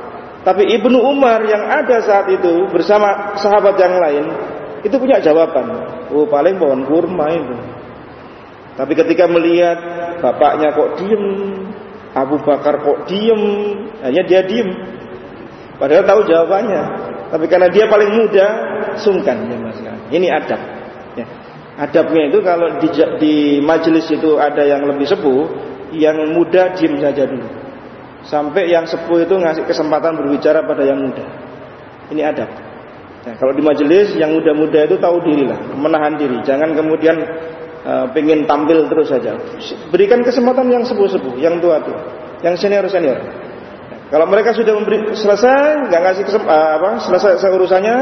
Tapi Ibnu Umar yang ada saat itu bersama sahabat yang lain itu punya jawaban. Oh paling pohon kurma itu. Tapi ketika melihat bapaknya kok diem, Abu Bakar kok diem, hanya dia diem. Padahal tahu jawabannya. Tapi karena dia paling muda, sungkan ya mas. Ini adab. Ya. Adabnya itu kalau di, di majelis itu ada yang lebih sepuh, yang muda diem saja dulu. Sampai yang sepuh itu ngasih kesempatan berbicara pada yang muda. Ini adab. Nah, kalau di majelis yang muda-muda itu tahu diri lah, menahan diri. Jangan kemudian uh, pengen tampil terus saja. Berikan kesempatan yang sepuh-sepuh, yang tua-tua, yang senior-senior. kalau mereka sudah memberi selesai, nggak ngasih kesempatan, uh, apa, selesai urusannya,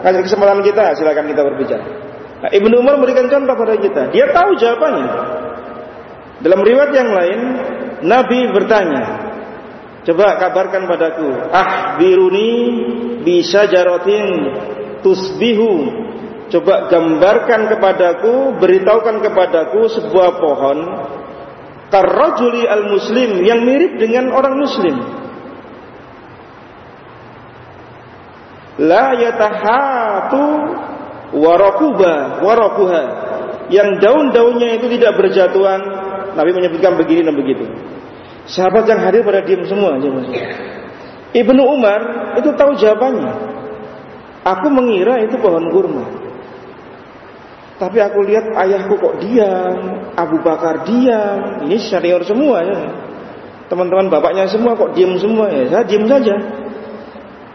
ngasih kesempatan kita, silakan kita berbicara. Nah, Ibnu Umar memberikan contoh pada kita. Dia tahu jawabannya. Dalam riwayat yang lain, Nabi bertanya, Coba kabarkan padaku, akhbiruni bi syajaratin tusbihu. Coba gambarkan kepadaku, beritahukan kepadaku sebuah pohon karrajuli al-muslim yang mirip dengan orang muslim. La yatahatu warakuba warakuha. Yang daun-daunnya itu tidak berjatuhan. Nabi menyebutkan begini dan begitu. Sahabat yang hadir pada diam semua Ibnu Umar itu tahu jawabannya. Aku mengira itu pohon kurma. Tapi aku lihat ayahku kok diam Abu Bakar diam. Ini senior semua ya. Teman-teman bapaknya semua kok diam semua ya. Saya diam saja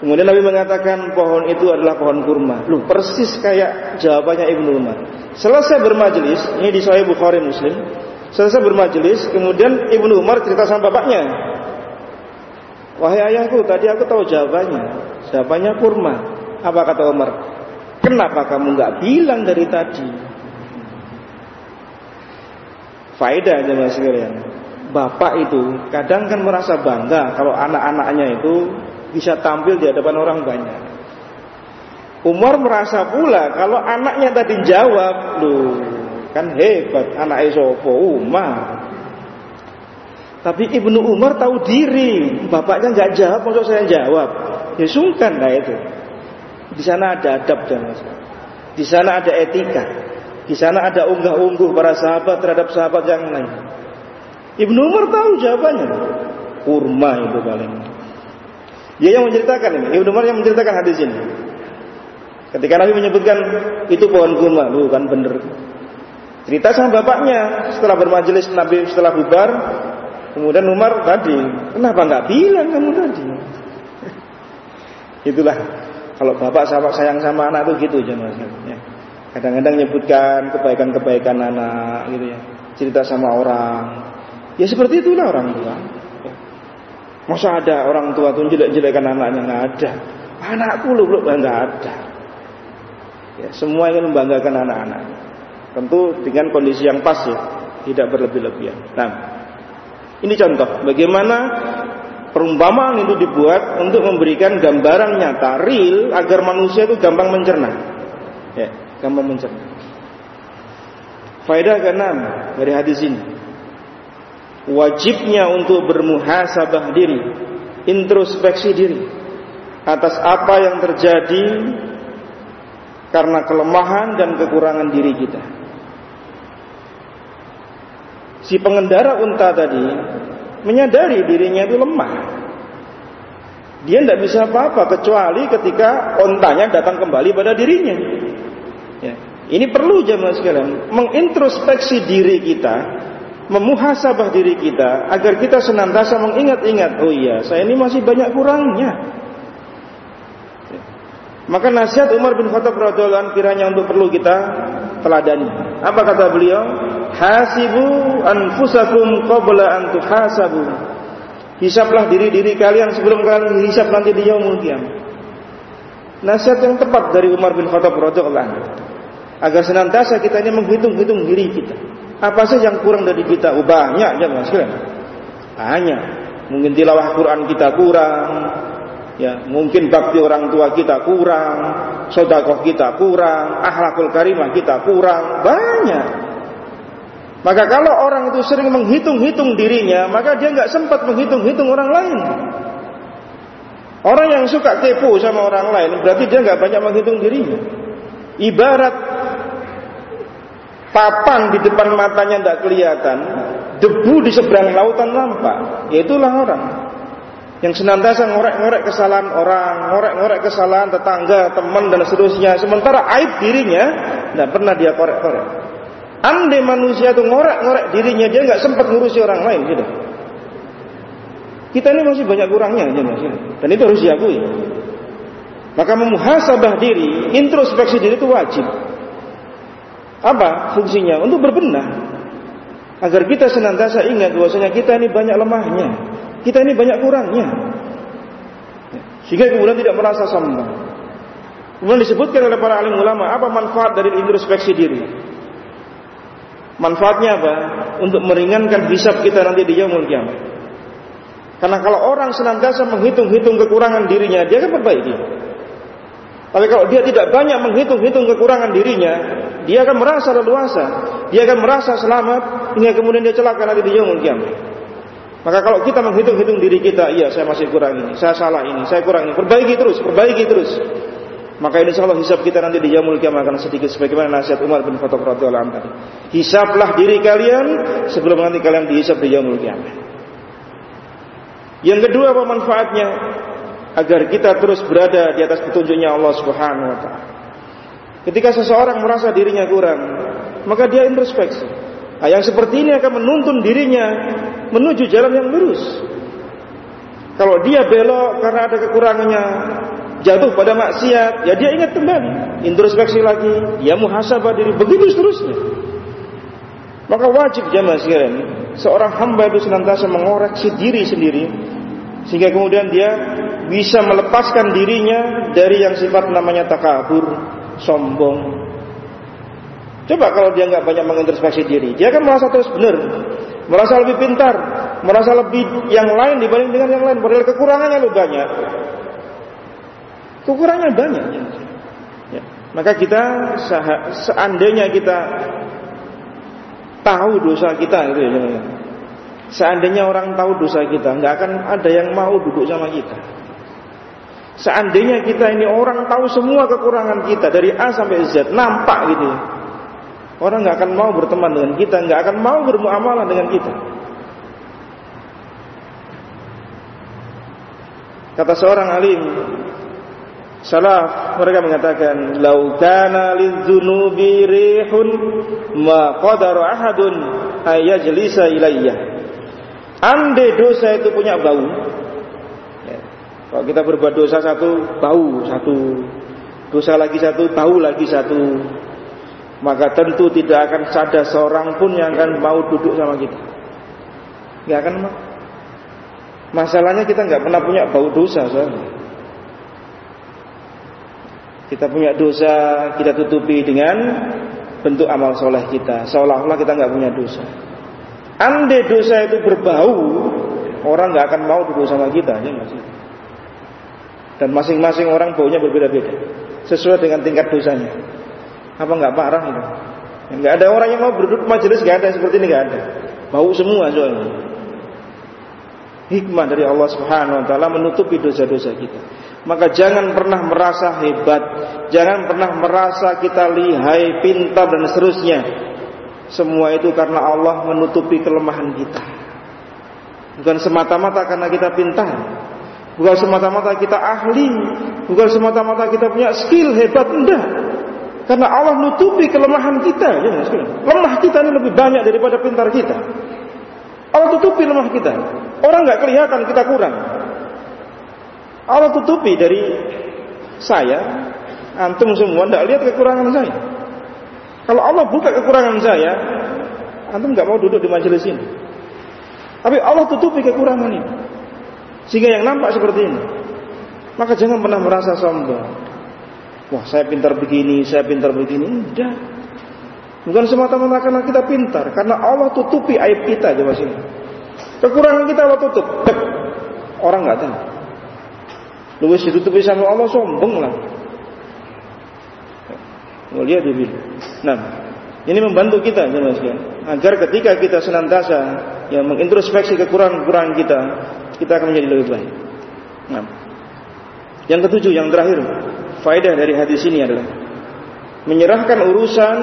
Kemudian Nabi mengatakan pohon itu adalah pohon kurma. Lu persis kayak jawabannya Ibnu Umar. Selesai bermajelis, ini di Sahih Bukhari Muslim. Selesai bermajelis, kemudian Ibnu Umar cerita sama bapaknya. Wahai ayahku, tadi aku tahu jawabannya. Jawabannya kurma. Apa kata Umar? Kenapa kamu nggak bilang dari tadi? Faedah aja mas sekalian. Bapak itu kadang kan merasa bangga kalau anak-anaknya itu bisa tampil di hadapan orang banyak. Umar merasa pula kalau anaknya tadi jawab, loh kan hebat anak Esopo Umar. Tapi Ibnu Umar tahu diri, bapaknya nggak jawab, maksud saya jawab. Ya sungkan lah itu. Di sana ada adab dan di sana ada etika. Di sana ada unggah-ungguh para sahabat terhadap sahabat yang lain. Ibnu Umar tahu jawabannya. Kurma itu paling. Dia yang menceritakan ini. Ibnu Umar yang menceritakan hadis ini. Ketika Nabi menyebutkan itu pohon kurma, lu kan bener. Cerita sama bapaknya setelah bermajelis Nabi setelah bubar, kemudian Umar tadi, kenapa nggak bilang kamu tadi? Itulah kalau bapak sahabat sayang sama anak itu gitu aja. Ya. Kadang-kadang nyebutkan kebaikan-kebaikan anak gitu ya, cerita sama orang. Ya seperti itulah orang tua. Masa ada orang tua tuh jelek-jelekan anaknya nggak ada. Anakku lu belum nggak ada. Ya, semua ingin membanggakan anak-anak. Tentu dengan kondisi yang pas ya, tidak berlebih-lebihan. Nah, ini contoh bagaimana perumpamaan itu dibuat untuk memberikan gambaran nyata real agar manusia itu gampang mencerna. Ya, gampang mencerna. Faedah keenam dari hadis ini wajibnya untuk bermuhasabah diri, introspeksi diri atas apa yang terjadi karena kelemahan dan kekurangan diri kita. Si pengendara unta tadi menyadari dirinya itu lemah. Dia tidak bisa apa-apa kecuali ketika ontanya datang kembali pada dirinya. Ya. Ini perlu jemaah sekalian mengintrospeksi diri kita memuhasabah diri kita agar kita senantiasa mengingat-ingat, oh iya, saya ini masih banyak kurangnya. Maka nasihat Umar bin Khattab radhiyallahu kiranya untuk perlu kita teladani. Apa kata beliau? Hasibu anfusakum qabla an tuhasabu. Hisaplah diri-diri kalian sebelum kalian hisap nanti di yaumul. Nasihat yang tepat dari Umar bin Khattab radhiyallahu agar senantiasa kita ini menghitung-hitung diri kita. Apa sih yang kurang dari kita? Oh, banyak ya mas Banyak. Mungkin tilawah Quran kita kurang, ya mungkin bakti orang tua kita kurang, sodakoh kita kurang, akhlakul karimah kita kurang, banyak. Maka kalau orang itu sering menghitung-hitung dirinya, maka dia nggak sempat menghitung-hitung orang lain. Orang yang suka kepo sama orang lain, berarti dia nggak banyak menghitung dirinya. Ibarat papan di depan matanya tidak kelihatan, debu di seberang lautan nampak. Itulah orang yang senantiasa ngorek-ngorek kesalahan orang, ngorek-ngorek kesalahan tetangga, teman dan seterusnya. Sementara aib dirinya tidak pernah dia korek-korek. Andai manusia itu ngorek-ngorek dirinya, dia nggak sempat ngurusi orang lain gitu. Kita ini masih banyak kurangnya aja masih. Dan itu harus diakui. Maka memuhasabah diri, introspeksi diri itu wajib. Apa fungsinya? Untuk berbenah. Agar kita senantiasa ingat bahwasanya kita ini banyak lemahnya. Kita ini banyak kurangnya. Sehingga kemudian tidak merasa sombong. Kemudian disebutkan oleh para alim ulama apa manfaat dari introspeksi diri. Manfaatnya apa? Untuk meringankan hisab kita nanti di yaumul kiamat. Karena kalau orang senantiasa menghitung-hitung kekurangan dirinya, dia akan perbaiki. Tapi kalau dia tidak banyak menghitung-hitung kekurangan dirinya, dia akan merasa leluasa, dia akan merasa selamat, hingga kemudian dia celaka nanti di yaumul kiamat. Maka kalau kita menghitung-hitung diri kita, iya saya masih kurang ini, saya salah ini, saya kurang ini, perbaiki terus, perbaiki terus. Maka insya Allah hisab kita nanti di jamul kiamat akan sedikit sebagaimana nasihat Umar bin Khattab radhiyallahu anhu. Hisablah diri kalian sebelum nanti kalian dihisab di jamul kiamat. Yang kedua apa manfaatnya? Agar kita terus berada di atas petunjuknya Allah Subhanahu wa taala. Ketika seseorang merasa dirinya kurang, maka dia introspeksi. Nah, yang seperti ini akan menuntun dirinya menuju jalan yang lurus. Kalau dia belok karena ada kekurangannya, jatuh pada maksiat, ya dia ingat kembali, introspeksi lagi, dia muhasabah diri, begitu seterusnya. Maka wajib jamaah sekalian, seorang hamba itu senantiasa mengoreksi diri sendiri sehingga kemudian dia bisa melepaskan dirinya dari yang sifat namanya takabur, sombong. Coba kalau dia nggak banyak mengintrospeksi diri, dia akan merasa terus benar, merasa lebih pintar, merasa lebih yang lain dibanding dengan yang lain, padahal kekurangannya lebih banyak. Kekurangan banyak. Ya. Maka kita seandainya kita tahu dosa kita gitu ya. Seandainya orang tahu dosa kita, nggak akan ada yang mau duduk sama kita. Seandainya kita ini orang tahu semua kekurangan kita dari A sampai Z, nampak gitu ya. Orang nggak akan mau berteman dengan kita, nggak akan mau bermuamalah dengan kita. Kata seorang alim, Salaf mereka mengatakan lau kana lidzunubi rihun ma qadara ahadun ayajlisa ilayya. Andai dosa itu punya bau. Ya. Kalau kita berbuat dosa satu, bau satu. Dosa lagi satu, bau lagi satu. Maka tentu tidak akan ada seorang pun yang akan mau duduk sama kita. Gak akan mau. Masalahnya kita nggak pernah punya bau dosa soalnya. Kita punya dosa, kita tutupi dengan bentuk amal soleh kita. Seolah-olah kita nggak punya dosa. Andai dosa itu berbau, orang nggak akan mau duduk sama kita, ya masih. Dan masing-masing orang baunya berbeda-beda, sesuai dengan tingkat dosanya. Apa nggak parah itu? Nggak ada orang yang mau berduduk majelis nggak ada seperti ini nggak ada. Bau semua soalnya. Hikmah dari Allah Subhanahu Wa Taala menutupi dosa-dosa kita. Maka jangan pernah merasa hebat, jangan pernah merasa kita lihai, pintar dan seterusnya. Semua itu karena Allah menutupi kelemahan kita. Bukan semata-mata karena kita pintar, bukan semata-mata kita ahli, bukan semata-mata kita punya skill hebat, enggak. Karena Allah menutupi kelemahan kita, ya, lemah kita ini lebih banyak daripada pintar kita. Allah tutupi lemah kita. Orang nggak kelihatan kita kurang. Allah tutupi dari saya, antum semua tidak lihat kekurangan saya. Kalau Allah buka kekurangan saya, antum nggak mau duduk di majelis ini. Tapi Allah tutupi kekurangan ini, sehingga yang nampak seperti ini. Maka jangan pernah merasa sombong. Wah, saya pintar begini, saya pintar begini. Tidak. Bukan semata-mata karena kita pintar, karena Allah tutupi aib kita di sini. Kekurangan kita Allah tutup. Orang nggak tahu. Luwes ditutupi sama Allah sombong lah. Lihat dulu. Nah, ini membantu kita ya. Agar ketika kita senantiasa yang mengintrospeksi kekurangan-kekurangan kita, kita akan menjadi lebih baik. Nah, yang ketujuh, yang terakhir, faedah dari hadis ini adalah menyerahkan urusan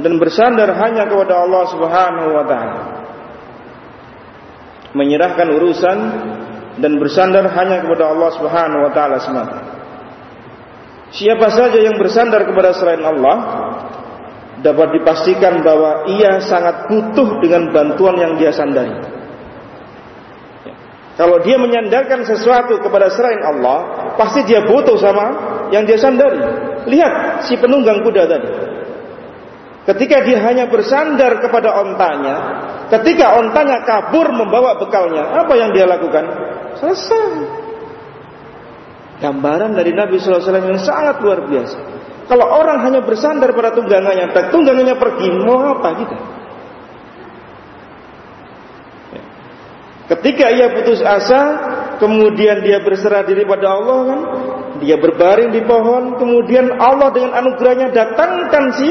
dan bersandar hanya kepada Allah Subhanahu wa taala. Menyerahkan urusan dan bersandar hanya kepada Allah Subhanahu wa taala semata. Siapa saja yang bersandar kepada selain Allah dapat dipastikan bahwa ia sangat butuh dengan bantuan yang dia sandari. Kalau dia menyandarkan sesuatu kepada selain Allah, pasti dia butuh sama yang dia sandari. Lihat si penunggang kuda tadi. Ketika dia hanya bersandar kepada ontanya, ketika ontanya kabur membawa bekalnya, apa yang dia lakukan? Selesai. Gambaran dari Nabi SAW yang sangat luar biasa. Kalau orang hanya bersandar pada tunggangannya, tak tunggangannya pergi, mau apa kita? Ketika ia putus asa, kemudian dia berserah diri pada Allah kan, dia berbaring di pohon, kemudian Allah dengan anugerahnya datangkan si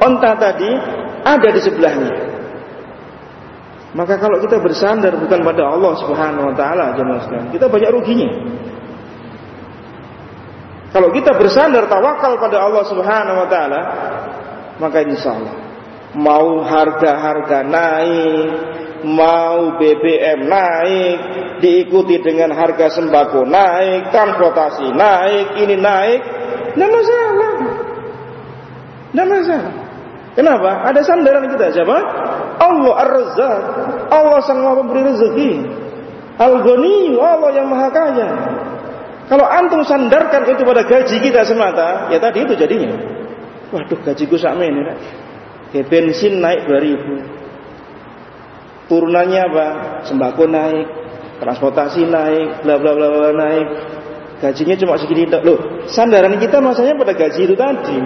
onta tadi ada di sebelahnya. Maka kalau kita bersandar bukan pada Allah Subhanahu wa taala kita banyak ruginya. Kalau kita bersandar tawakal pada Allah Subhanahu wa taala, maka insya Allah mau harga-harga naik, mau BBM naik, diikuti dengan harga sembako naik, transportasi naik, ini naik, tidak masalah. Tidak masalah. Kenapa? Ada sandaran kita siapa? Allah Ar-Razzaq. Allah sang Maha Pemberi rezeki. Al-Ghani, Allah yang Maha Kaya. Kalau antum sandarkan itu pada gaji kita semata, ya tadi itu jadinya. Waduh, gajiku sama ini. Ya, bensin naik 2000. Turunannya apa? Sembako naik, transportasi naik, bla bla bla bla naik. Gajinya cuma segini loh. Sandaran kita masanya pada gaji itu tadi.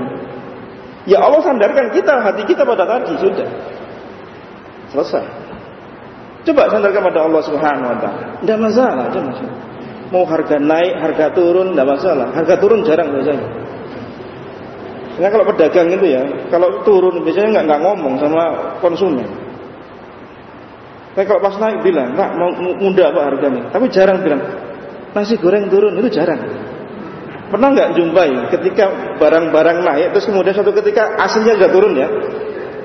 Ya Allah sandarkan kita, hati kita pada tadi sudah. Selesai. Coba sandarkan pada Allah Subhanahu wa taala. Tidak masalah, tidak masalah. Mau harga naik, harga turun, tidak masalah. Harga turun jarang biasanya. Karena kalau pedagang itu ya, kalau turun biasanya nggak nggak ngomong sama konsumen. Tapi kalau pas naik bilang, Pak mau muda apa harganya? Tapi jarang bilang, nasi goreng turun itu jarang. Pernah nggak jumpai ketika barang-barang naik terus kemudian suatu ketika aslinya sudah turun ya?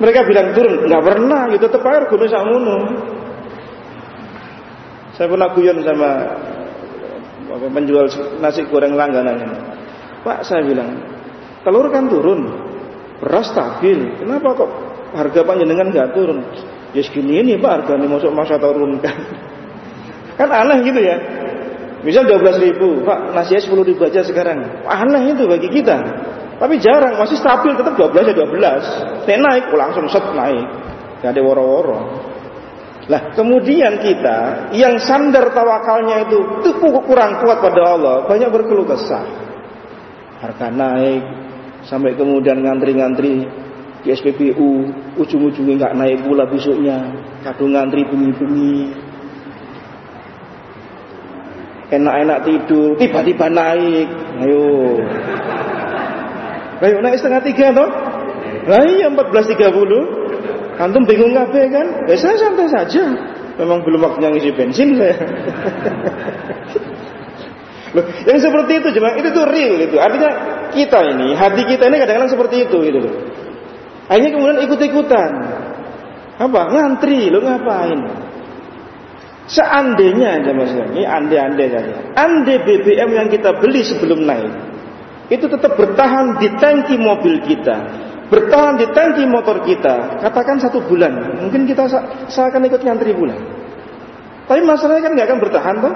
Mereka bilang turun, nggak pernah gitu tetap air gunung sakmono. Saya pernah guyon sama apa, penjual nasi goreng langganan. Pak saya bilang, telur kan turun, beras stabil, kenapa kok harga panjenengan nggak turun? Ya segini ini pak harga ini masuk masa turunkan. kan aneh gitu ya. Misal 12 ribu, Pak nasinya 10 ribu aja sekarang. Aneh itu bagi kita. Tapi jarang, masih stabil tetap 12 ya 12. Nek naik, oh langsung set naik. Gak ada woro-woro. Lah kemudian kita yang sandar tawakalnya itu itu kurang kuat pada Allah, banyak berkeluh kesah. Harga naik, sampai kemudian ngantri-ngantri di SPBU, ujung-ujungnya nggak naik pula besoknya, kadung ngantri bengi-bengi. Enak-enak tidur, tiba-tiba naik. Ayo. Ayo naik setengah tiga toh? Nah iya 14.30 Antum bingung ngapain kan? Ya santai saja. Memang belum waktunya ngisi bensin saya. Loh, yang seperti itu cuma itu tuh real itu. Artinya kita ini, hati kita ini kadang-kadang seperti itu gitu loh. Akhirnya kemudian ikut-ikutan. Apa? Ngantri, lo ngapain? Seandainya aja mas ini andai-andai saja. Andai BBM yang kita beli sebelum naik itu tetap bertahan di tangki mobil kita, bertahan di tangki motor kita, katakan satu bulan, mungkin kita seakan ikut ngantri bulan. Tapi masalahnya kan nggak akan bertahan toh.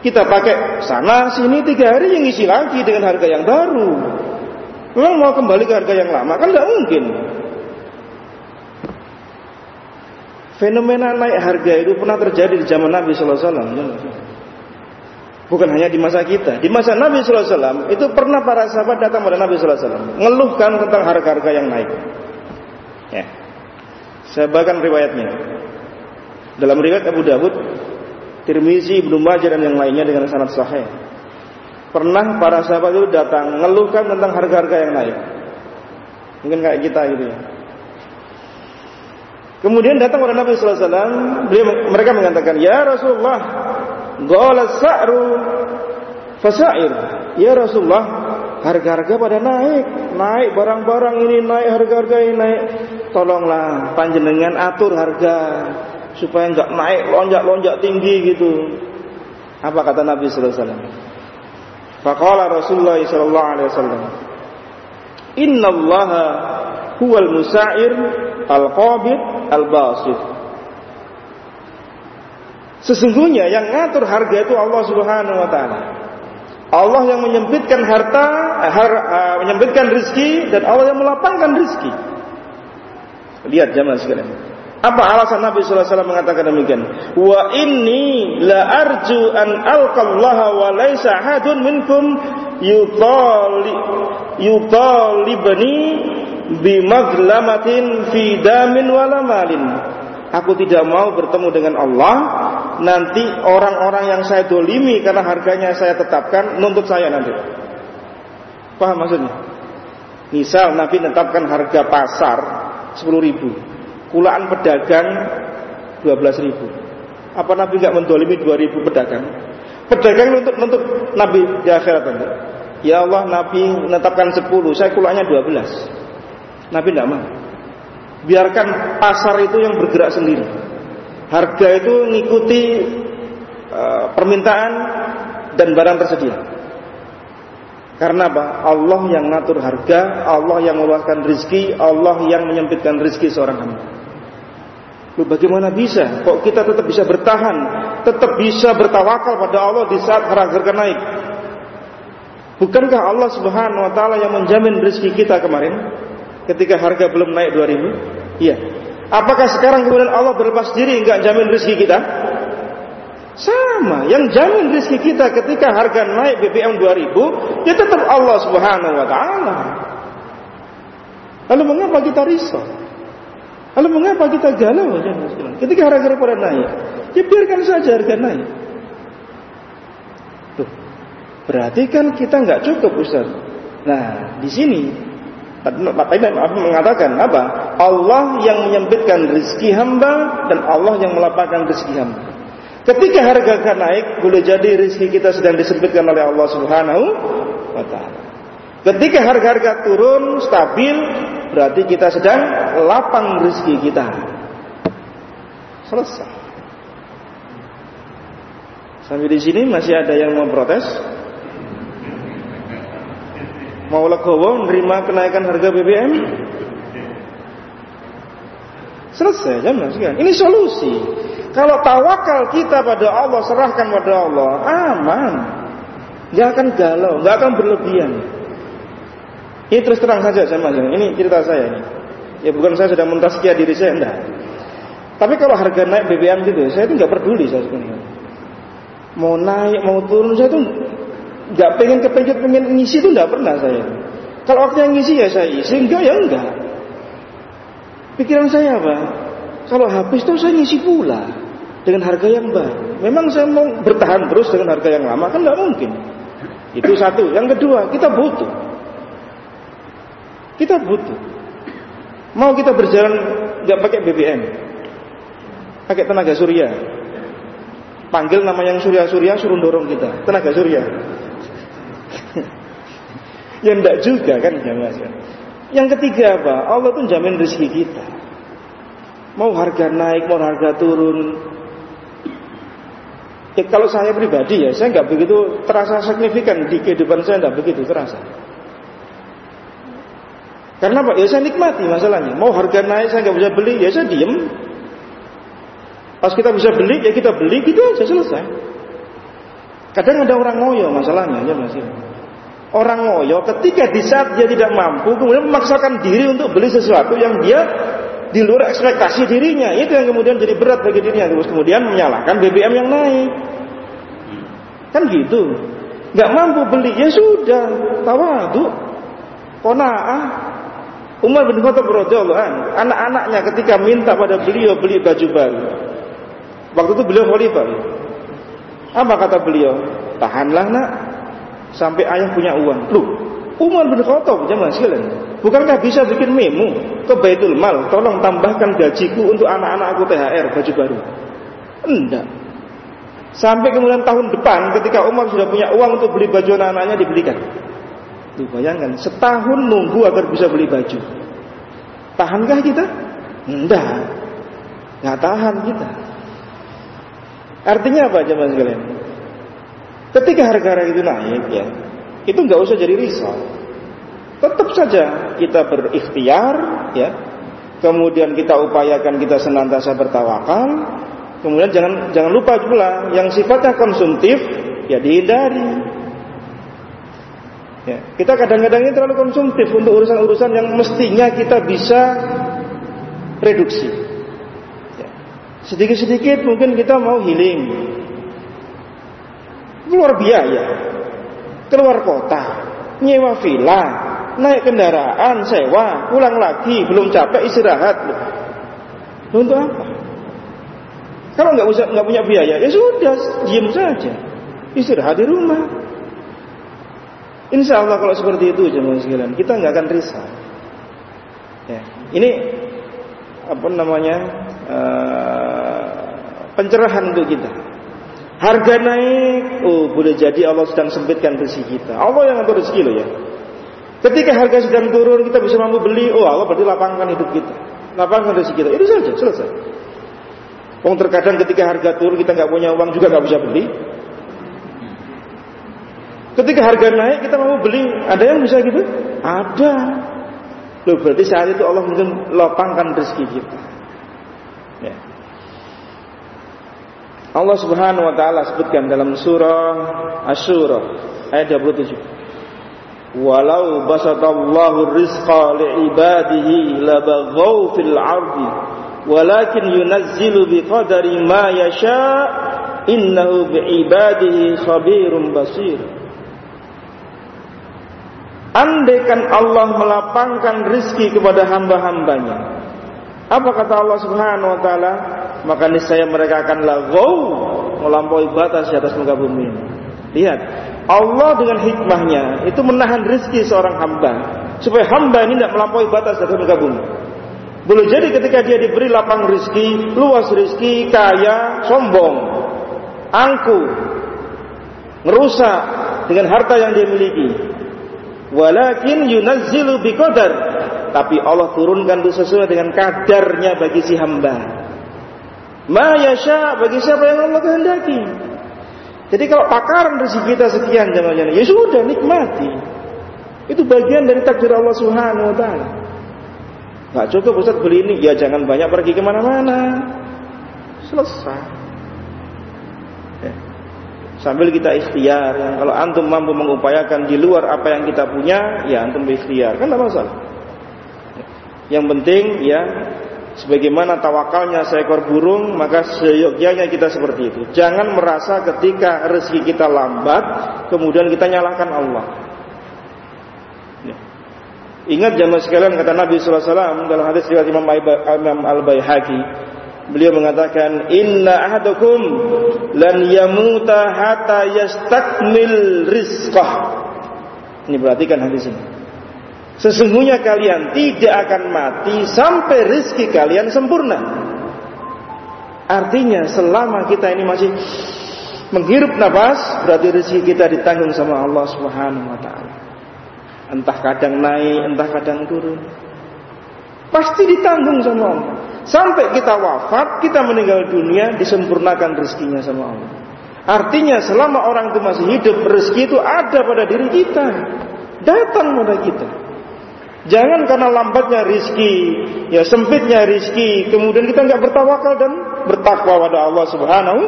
Kita pakai sana sini tiga hari yang isi lagi dengan harga yang baru. Memang mau kembali ke harga yang lama kan nggak mungkin. Fenomena naik harga itu pernah terjadi di zaman Nabi Sallallahu Alaihi Wasallam. Bukan hanya di masa kita. Di masa Nabi Sallallahu Alaihi Wasallam itu pernah para sahabat datang pada Nabi Wasallam ngeluhkan tentang harga-harga yang naik. Ya. Saya bahkan riwayatnya. Dalam riwayat Abu Dawud, Tirmizi, Ibnu Majah dan yang lainnya dengan sanad sahih. Pernah para sahabat itu datang ngeluhkan tentang harga-harga yang naik. Mungkin kayak kita gitu ya. Kemudian datang pada Nabi Alaihi Wasallam, mereka mengatakan, Ya Rasulullah, Qala sa'ru fasair. Ya Rasulullah, harga-harga pada naik, naik barang-barang ini naik, harga-harga ini naik. Tolonglah panjenengan atur harga supaya enggak naik lonjak-lonjak tinggi gitu. Apa kata Nabi sallallahu alaihi wasallam? Faqala Rasulullah sallallahu alaihi wasallam, "Inna Allah huwal musa'ir al-qabid al-basit." Sesungguhnya yang ngatur harga itu Allah Subhanahu wa taala. Allah yang menyempitkan harta, har, uh, menyempitkan rizki dan Allah yang melapangkan rizki. Lihat zaman sekalian. Apa alasan Nabi sallallahu alaihi wasallam mengatakan demikian? Wa inni la arju an alqallaha wa laisa hadun minkum yutali yutalibani bi maghlamatin fi damin wala malin. Aku tidak mau bertemu dengan Allah Nanti orang-orang yang saya dolimi Karena harganya saya tetapkan Nuntut saya nanti Paham maksudnya? Misal Nabi menetapkan harga pasar 10 ribu Kulaan pedagang 12 ribu Apa Nabi nggak mendolimi 2 ribu pedagang? Pedagang nuntut, nuntut Nabi di akhirat nanti Ya Allah Nabi menetapkan 10, saya kulaknya 12. Nabi tidak mau. Biarkan pasar itu yang bergerak sendiri. Harga itu mengikuti uh, permintaan dan barang tersedia. Karena apa? Allah yang ngatur harga, Allah yang meluaskan rizki, Allah yang menyempitkan rizki seorang hamba. Loh, bagaimana bisa? Kok kita tetap bisa bertahan, tetap bisa bertawakal pada Allah di saat harga naik? Bukankah Allah Subhanahu wa taala yang menjamin rezeki kita kemarin ketika harga belum naik 2000? Iya. Apakah sekarang kemudian Allah berlepas diri enggak jamin rezeki kita? Sama, yang jamin rezeki kita ketika harga naik BBM 2000 ya tetap Allah Subhanahu wa taala. Lalu mengapa kita risau? Lalu mengapa kita galau? Ketika harga pada naik, ya biarkan saja harga naik. Berarti kan kita nggak cukup Ustaz. Nah, di sini Pak Imam mengatakan apa? Allah yang menyempitkan rezeki hamba dan Allah yang melapangkan rezeki hamba. Ketika harga akan naik, boleh jadi rezeki kita sedang disempitkan oleh Allah Subhanahu wa taala. Ketika harga-harga turun stabil, berarti kita sedang lapang rezeki kita. Selesai. Sampai di sini masih ada yang mau protes? Mau legowo menerima kenaikan harga BBM? Selesai jam sekian. Ini solusi. Kalau tawakal kita pada Allah, serahkan pada Allah, aman. Gak akan galau, gak akan berlebihan. Ini terus terang saja sama Ini cerita saya. Ya bukan saya sedang mentazkiyah diri saya enggak. Tapi kalau harga naik BBM gitu, saya itu nggak peduli saya sebenarnya. Mau naik, mau turun, saya itu nggak pengen kepengen pengen ngisi itu nggak pernah saya. Kalau waktu yang ngisi ya saya isi, enggak ya enggak. Pikiran saya apa? Kalau habis tuh saya ngisi pula dengan harga yang baru. Memang saya mau bertahan terus dengan harga yang lama kan nggak mungkin. Itu satu. Yang kedua, kita butuh. Kita butuh. Mau kita berjalan nggak pakai BBM, pakai tenaga surya. Panggil nama yang surya-surya suruh dorong kita, tenaga surya. ya enggak juga kan jamaah Yang ketiga apa? Allah tuh jamin rezeki kita. Mau harga naik, mau harga turun. Ya, kalau saya pribadi ya, saya nggak begitu terasa signifikan di kehidupan saya nggak begitu terasa. Karena apa? Ya saya nikmati masalahnya. Mau harga naik saya nggak bisa beli, ya saya diem. Pas kita bisa beli, ya kita beli gitu aja selesai. Kadang ada orang ngoyo masalahnya ya masih. Orang ngoyo ketika di saat dia tidak mampu kemudian memaksakan diri untuk beli sesuatu yang dia di luar ekspektasi dirinya. Itu yang kemudian jadi berat bagi dirinya. Terus kemudian menyalahkan BBM yang naik. Kan gitu. Gak mampu beli, ya sudah. Tawadu. Kona'ah. Umar bin Khattab radhiyallahu anak-anaknya ketika minta pada beliau beli baju baru. Waktu itu beliau khalifah. Apa kata beliau? Tahanlah nak sampai ayah punya uang. Loh, Umar bin Khattab jemaah sekalian. Bukankah bisa bikin memo ke Baitul Mal, tolong tambahkan gajiku untuk anak-anak aku THR baju baru? Enggak. Sampai kemudian tahun depan ketika Umar sudah punya uang untuk beli baju anak-anaknya dibelikan. Tuh bayangkan, setahun nunggu agar bisa beli baju. Tahankah kita? Enggak. Enggak tahan kita. Artinya apa jemaah sekalian? Ketika harga-harga itu naik ya, itu nggak usah jadi risau. Tetap saja kita berikhtiar ya. Kemudian kita upayakan kita senantiasa bertawakal. Kemudian jangan jangan lupa pula yang sifatnya konsumtif ya dihindari. Ya, kita kadang-kadang ini terlalu konsumtif untuk urusan-urusan yang mestinya kita bisa reduksi. Sedikit-sedikit mungkin kita mau healing. Keluar biaya. Keluar kota. Nyewa villa. Naik kendaraan, sewa, pulang lagi, belum capek istirahat. Untuk apa? Kalau nggak usah nggak punya biaya, ya sudah, diem saja, istirahat di rumah. Insya Allah kalau seperti itu jemaah sekalian, kita nggak akan risau. Ya, ini apa namanya uh, pencerahan untuk kita. Harga naik, oh boleh jadi Allah sedang sempitkan rezeki kita. Allah yang ngatur rezeki loh ya. Ketika harga sedang turun, kita bisa mampu beli, oh Allah berarti lapangkan hidup kita. Lapangkan rezeki kita. Itu saja, selesai. Wong terkadang ketika harga turun kita nggak punya uang juga nggak bisa beli. Ketika harga naik kita mau beli, ada yang bisa gitu? Ada. Loh berarti saat itu Allah mungkin lapangkan rezeki kita. Ya. Allah Subhanahu wa taala sebutkan dalam surah Asy-Syura ayat 27. Walau basatallahu rizqa li'ibadihi labaghaw fil 'ardi walakin yunazzilu biqadari ma yasha innahu bi'ibadihi khabirun basir. Andaikan Allah melapangkan rizki kepada hamba-hambanya. Apa kata Allah Subhanahu wa taala? Maka niscaya mereka akan lagau melampaui batas di atas muka bumi Lihat, Allah dengan hikmahnya itu menahan rizki seorang hamba supaya hamba ini tidak melampaui batas di atas muka bumi. Boleh jadi ketika dia diberi lapang rizki, luas rizki, kaya, sombong, angku, merusak dengan harta yang dia miliki. Walakin yunazzilu biqadar. Tapi Allah turunkan itu sesuai dengan kadarnya bagi si hamba. Ma yasha bagi siapa yang Allah kehendaki. Jadi kalau takaran rezeki kita sekian jangan ya sudah nikmati. Itu bagian dari takdir Allah Subhanahu wa taala. Gak cukup Ustaz beli ini, ya jangan banyak pergi ke mana-mana. Selesai sambil kita ikhtiar. Ya. Kalau antum mampu mengupayakan di luar apa yang kita punya, ya antum berikhtiar, kan tidak masalah. Yang penting ya sebagaimana tawakalnya seekor burung, maka seyogyanya kita seperti itu. Jangan merasa ketika rezeki kita lambat, kemudian kita nyalahkan Allah. Ya. Ingat zaman sekalian kata Nabi SAW dalam hadis riwayat Imam Al-Baihaqi, Beliau mengatakan inna ahadakum lan yamuta hatta yastakmil rizqah. Ini perhatikan hadis ini. Sesungguhnya kalian tidak akan mati sampai rizki kalian sempurna. Artinya selama kita ini masih menghirup nafas, berarti rezeki kita ditanggung sama Allah Subhanahu wa taala. Entah kadang naik, entah kadang turun. Pasti ditanggung sama Allah. Sampai kita wafat, kita meninggal dunia, disempurnakan rezekinya sama Allah. Artinya selama orang itu masih hidup, rezeki itu ada pada diri kita. Datang pada kita. Jangan karena lambatnya rizki, ya sempitnya rizki, kemudian kita nggak bertawakal dan bertakwa pada Allah Subhanahu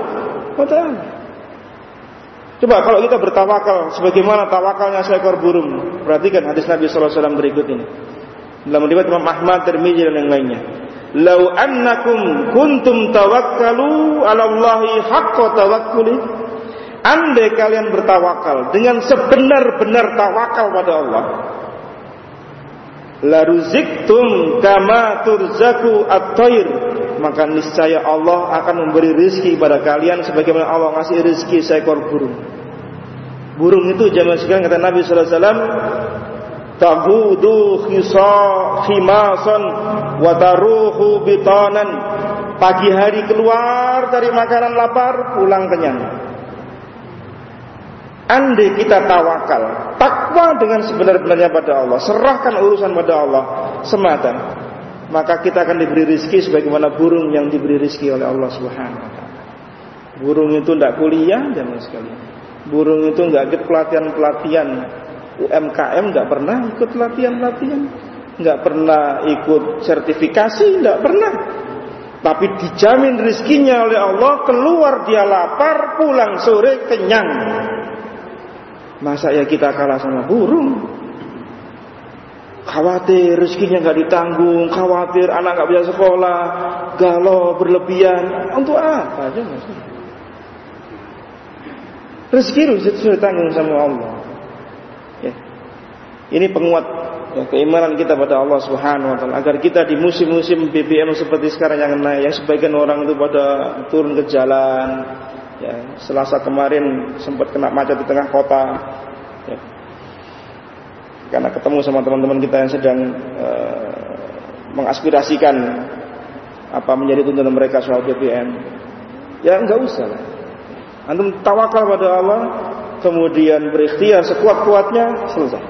wa taala. Coba kalau kita bertawakal sebagaimana tawakalnya seekor burung. Perhatikan hadis Nabi wasallam berikut ini. Dalam riwayat Imam Ahmad, Tirmizi dan yang lainnya. Lau annakum kuntum tawakkalu 'ala Allahi haqqa tawakkuli. Andai kalian bertawakal dengan sebenar-benar tawakal pada Allah, laruziktum kama turzaku at-tayr. Maka niscaya Allah akan memberi rezeki pada kalian sebagaimana Allah ngasih rezeki seekor burung. Burung itu zaman sekarang kata Nabi sallallahu alaihi wasallam tahudu khimasan wa taruhu bitanan. Pagi hari keluar dari makanan lapar pulang kenyang. Andai kita tawakal takwa dengan sebenar-benarnya pada Allah serahkan urusan pada Allah semata maka kita akan diberi rizki sebagaimana burung yang diberi rizki oleh Allah Subhanahu wa. Burung itu tidak kuliah zaman sekali. Burung itu nggak ikut pelatihan-pelatihan UMKM nggak pernah ikut latihan-latihan, nggak pernah ikut sertifikasi, nggak pernah. Tapi dijamin rizkinya oleh Allah, keluar dia lapar, pulang sore kenyang. Masa ya kita kalah sama burung? Khawatir rezekinya nggak ditanggung, khawatir anak nggak bisa sekolah, galau berlebihan. Untuk apa aja maksudnya? Rezeki sudah ditanggung sama Allah. Ini penguat ya, keimanan kita pada Allah Subhanahu wa taala agar kita di musim-musim BBM seperti sekarang yang naik ya sebagian orang itu pada turun ke jalan ya Selasa kemarin sempat kena macet di tengah kota ya. karena ketemu sama teman-teman kita yang sedang uh, mengaspirasikan apa menjadi tuntutan mereka soal BBM ya enggak usah Antum tawakal pada Allah, kemudian berikhtiar sekuat-kuatnya, selesai.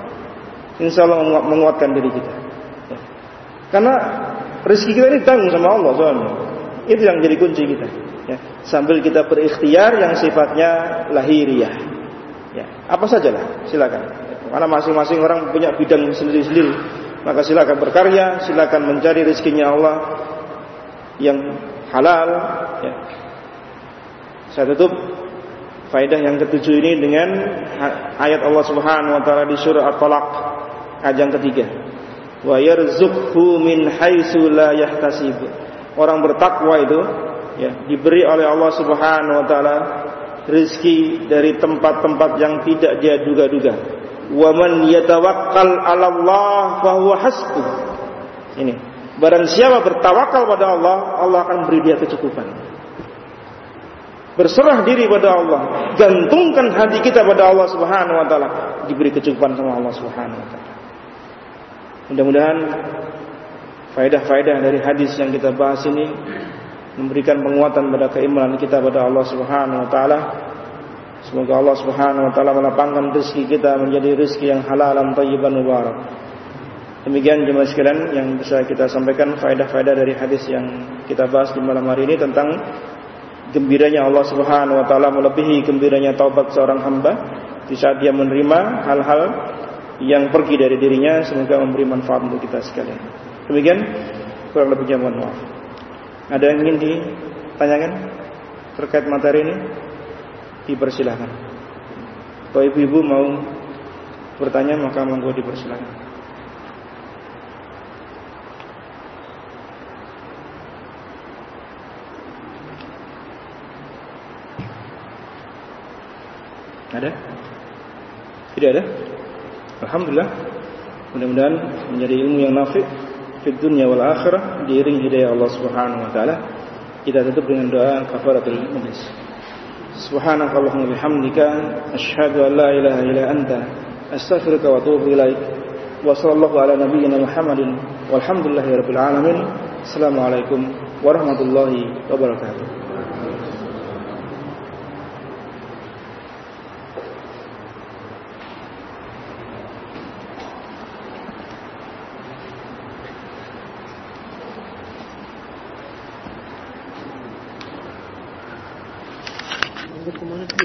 Insya Allah menguatkan diri kita. Ya. Karena rezeki kita ini tanggung sama Allah soalnya. Itu yang jadi kunci kita. Ya. Sambil kita berikhtiar yang sifatnya lahiriah. Ya. Apa sajalah, silakan. Karena masing-masing orang punya bidang sendiri-sendiri. Maka silakan berkarya, silakan mencari rezekinya Allah yang halal. Ya. Saya tutup Faedah yang ketujuh ini dengan ayat Allah Subhanahu wa taala di surah At-Talaq ayat yang ketiga. Wa yarzuqhu min haitsu la yahtasib. Orang bertakwa itu ya diberi oleh Allah Subhanahu wa taala rezeki dari tempat-tempat yang tidak dia duga-duga. Wa man yatawakkal 'ala Allah fa huwa hasbuh. Ini. Barang siapa bertawakal pada Allah, Allah akan beri dia kecukupan berserah diri pada Allah, gantungkan hati kita pada Allah Subhanahu wa taala, diberi kecukupan sama Allah Subhanahu wa taala. Mudah-mudahan faedah-faedah dari hadis yang kita bahas ini memberikan penguatan pada keimanan kita pada Allah Subhanahu wa taala. Semoga Allah Subhanahu wa taala melapangkan rezeki kita menjadi rezeki yang halal dan thayyiban mubarak. Demikian jemaah sekalian yang bisa kita sampaikan faedah-faedah dari hadis yang kita bahas di malam hari ini tentang gembiranya Allah Subhanahu wa taala melebihi gembiranya taubat seorang hamba di saat dia menerima hal-hal yang pergi dari dirinya semoga memberi manfaat untuk kita sekalian. Demikian kurang lebihnya mohon maaf. Ada yang ingin ditanyakan terkait materi ini? Dipersilahkan. Kalau ibu-ibu mau bertanya maka monggo dipersilahkan. Ada? Tidak ada? Alhamdulillah. Mudah-mudahan menjadi ilmu yang nafi' في الدنيا والآخرة ديرين إليه الله سبحانه وتعالى. إذا تدبر من دعاء كفارة المجلس. سبحانك اللهم بحمدك أشهد أن لا إله إلا أنت أستغفرك وأتوب إليك. وصلى الله على نبينا محمد والحمد لله رب العالمين. السلام عليكم ورحمة الله وبركاته.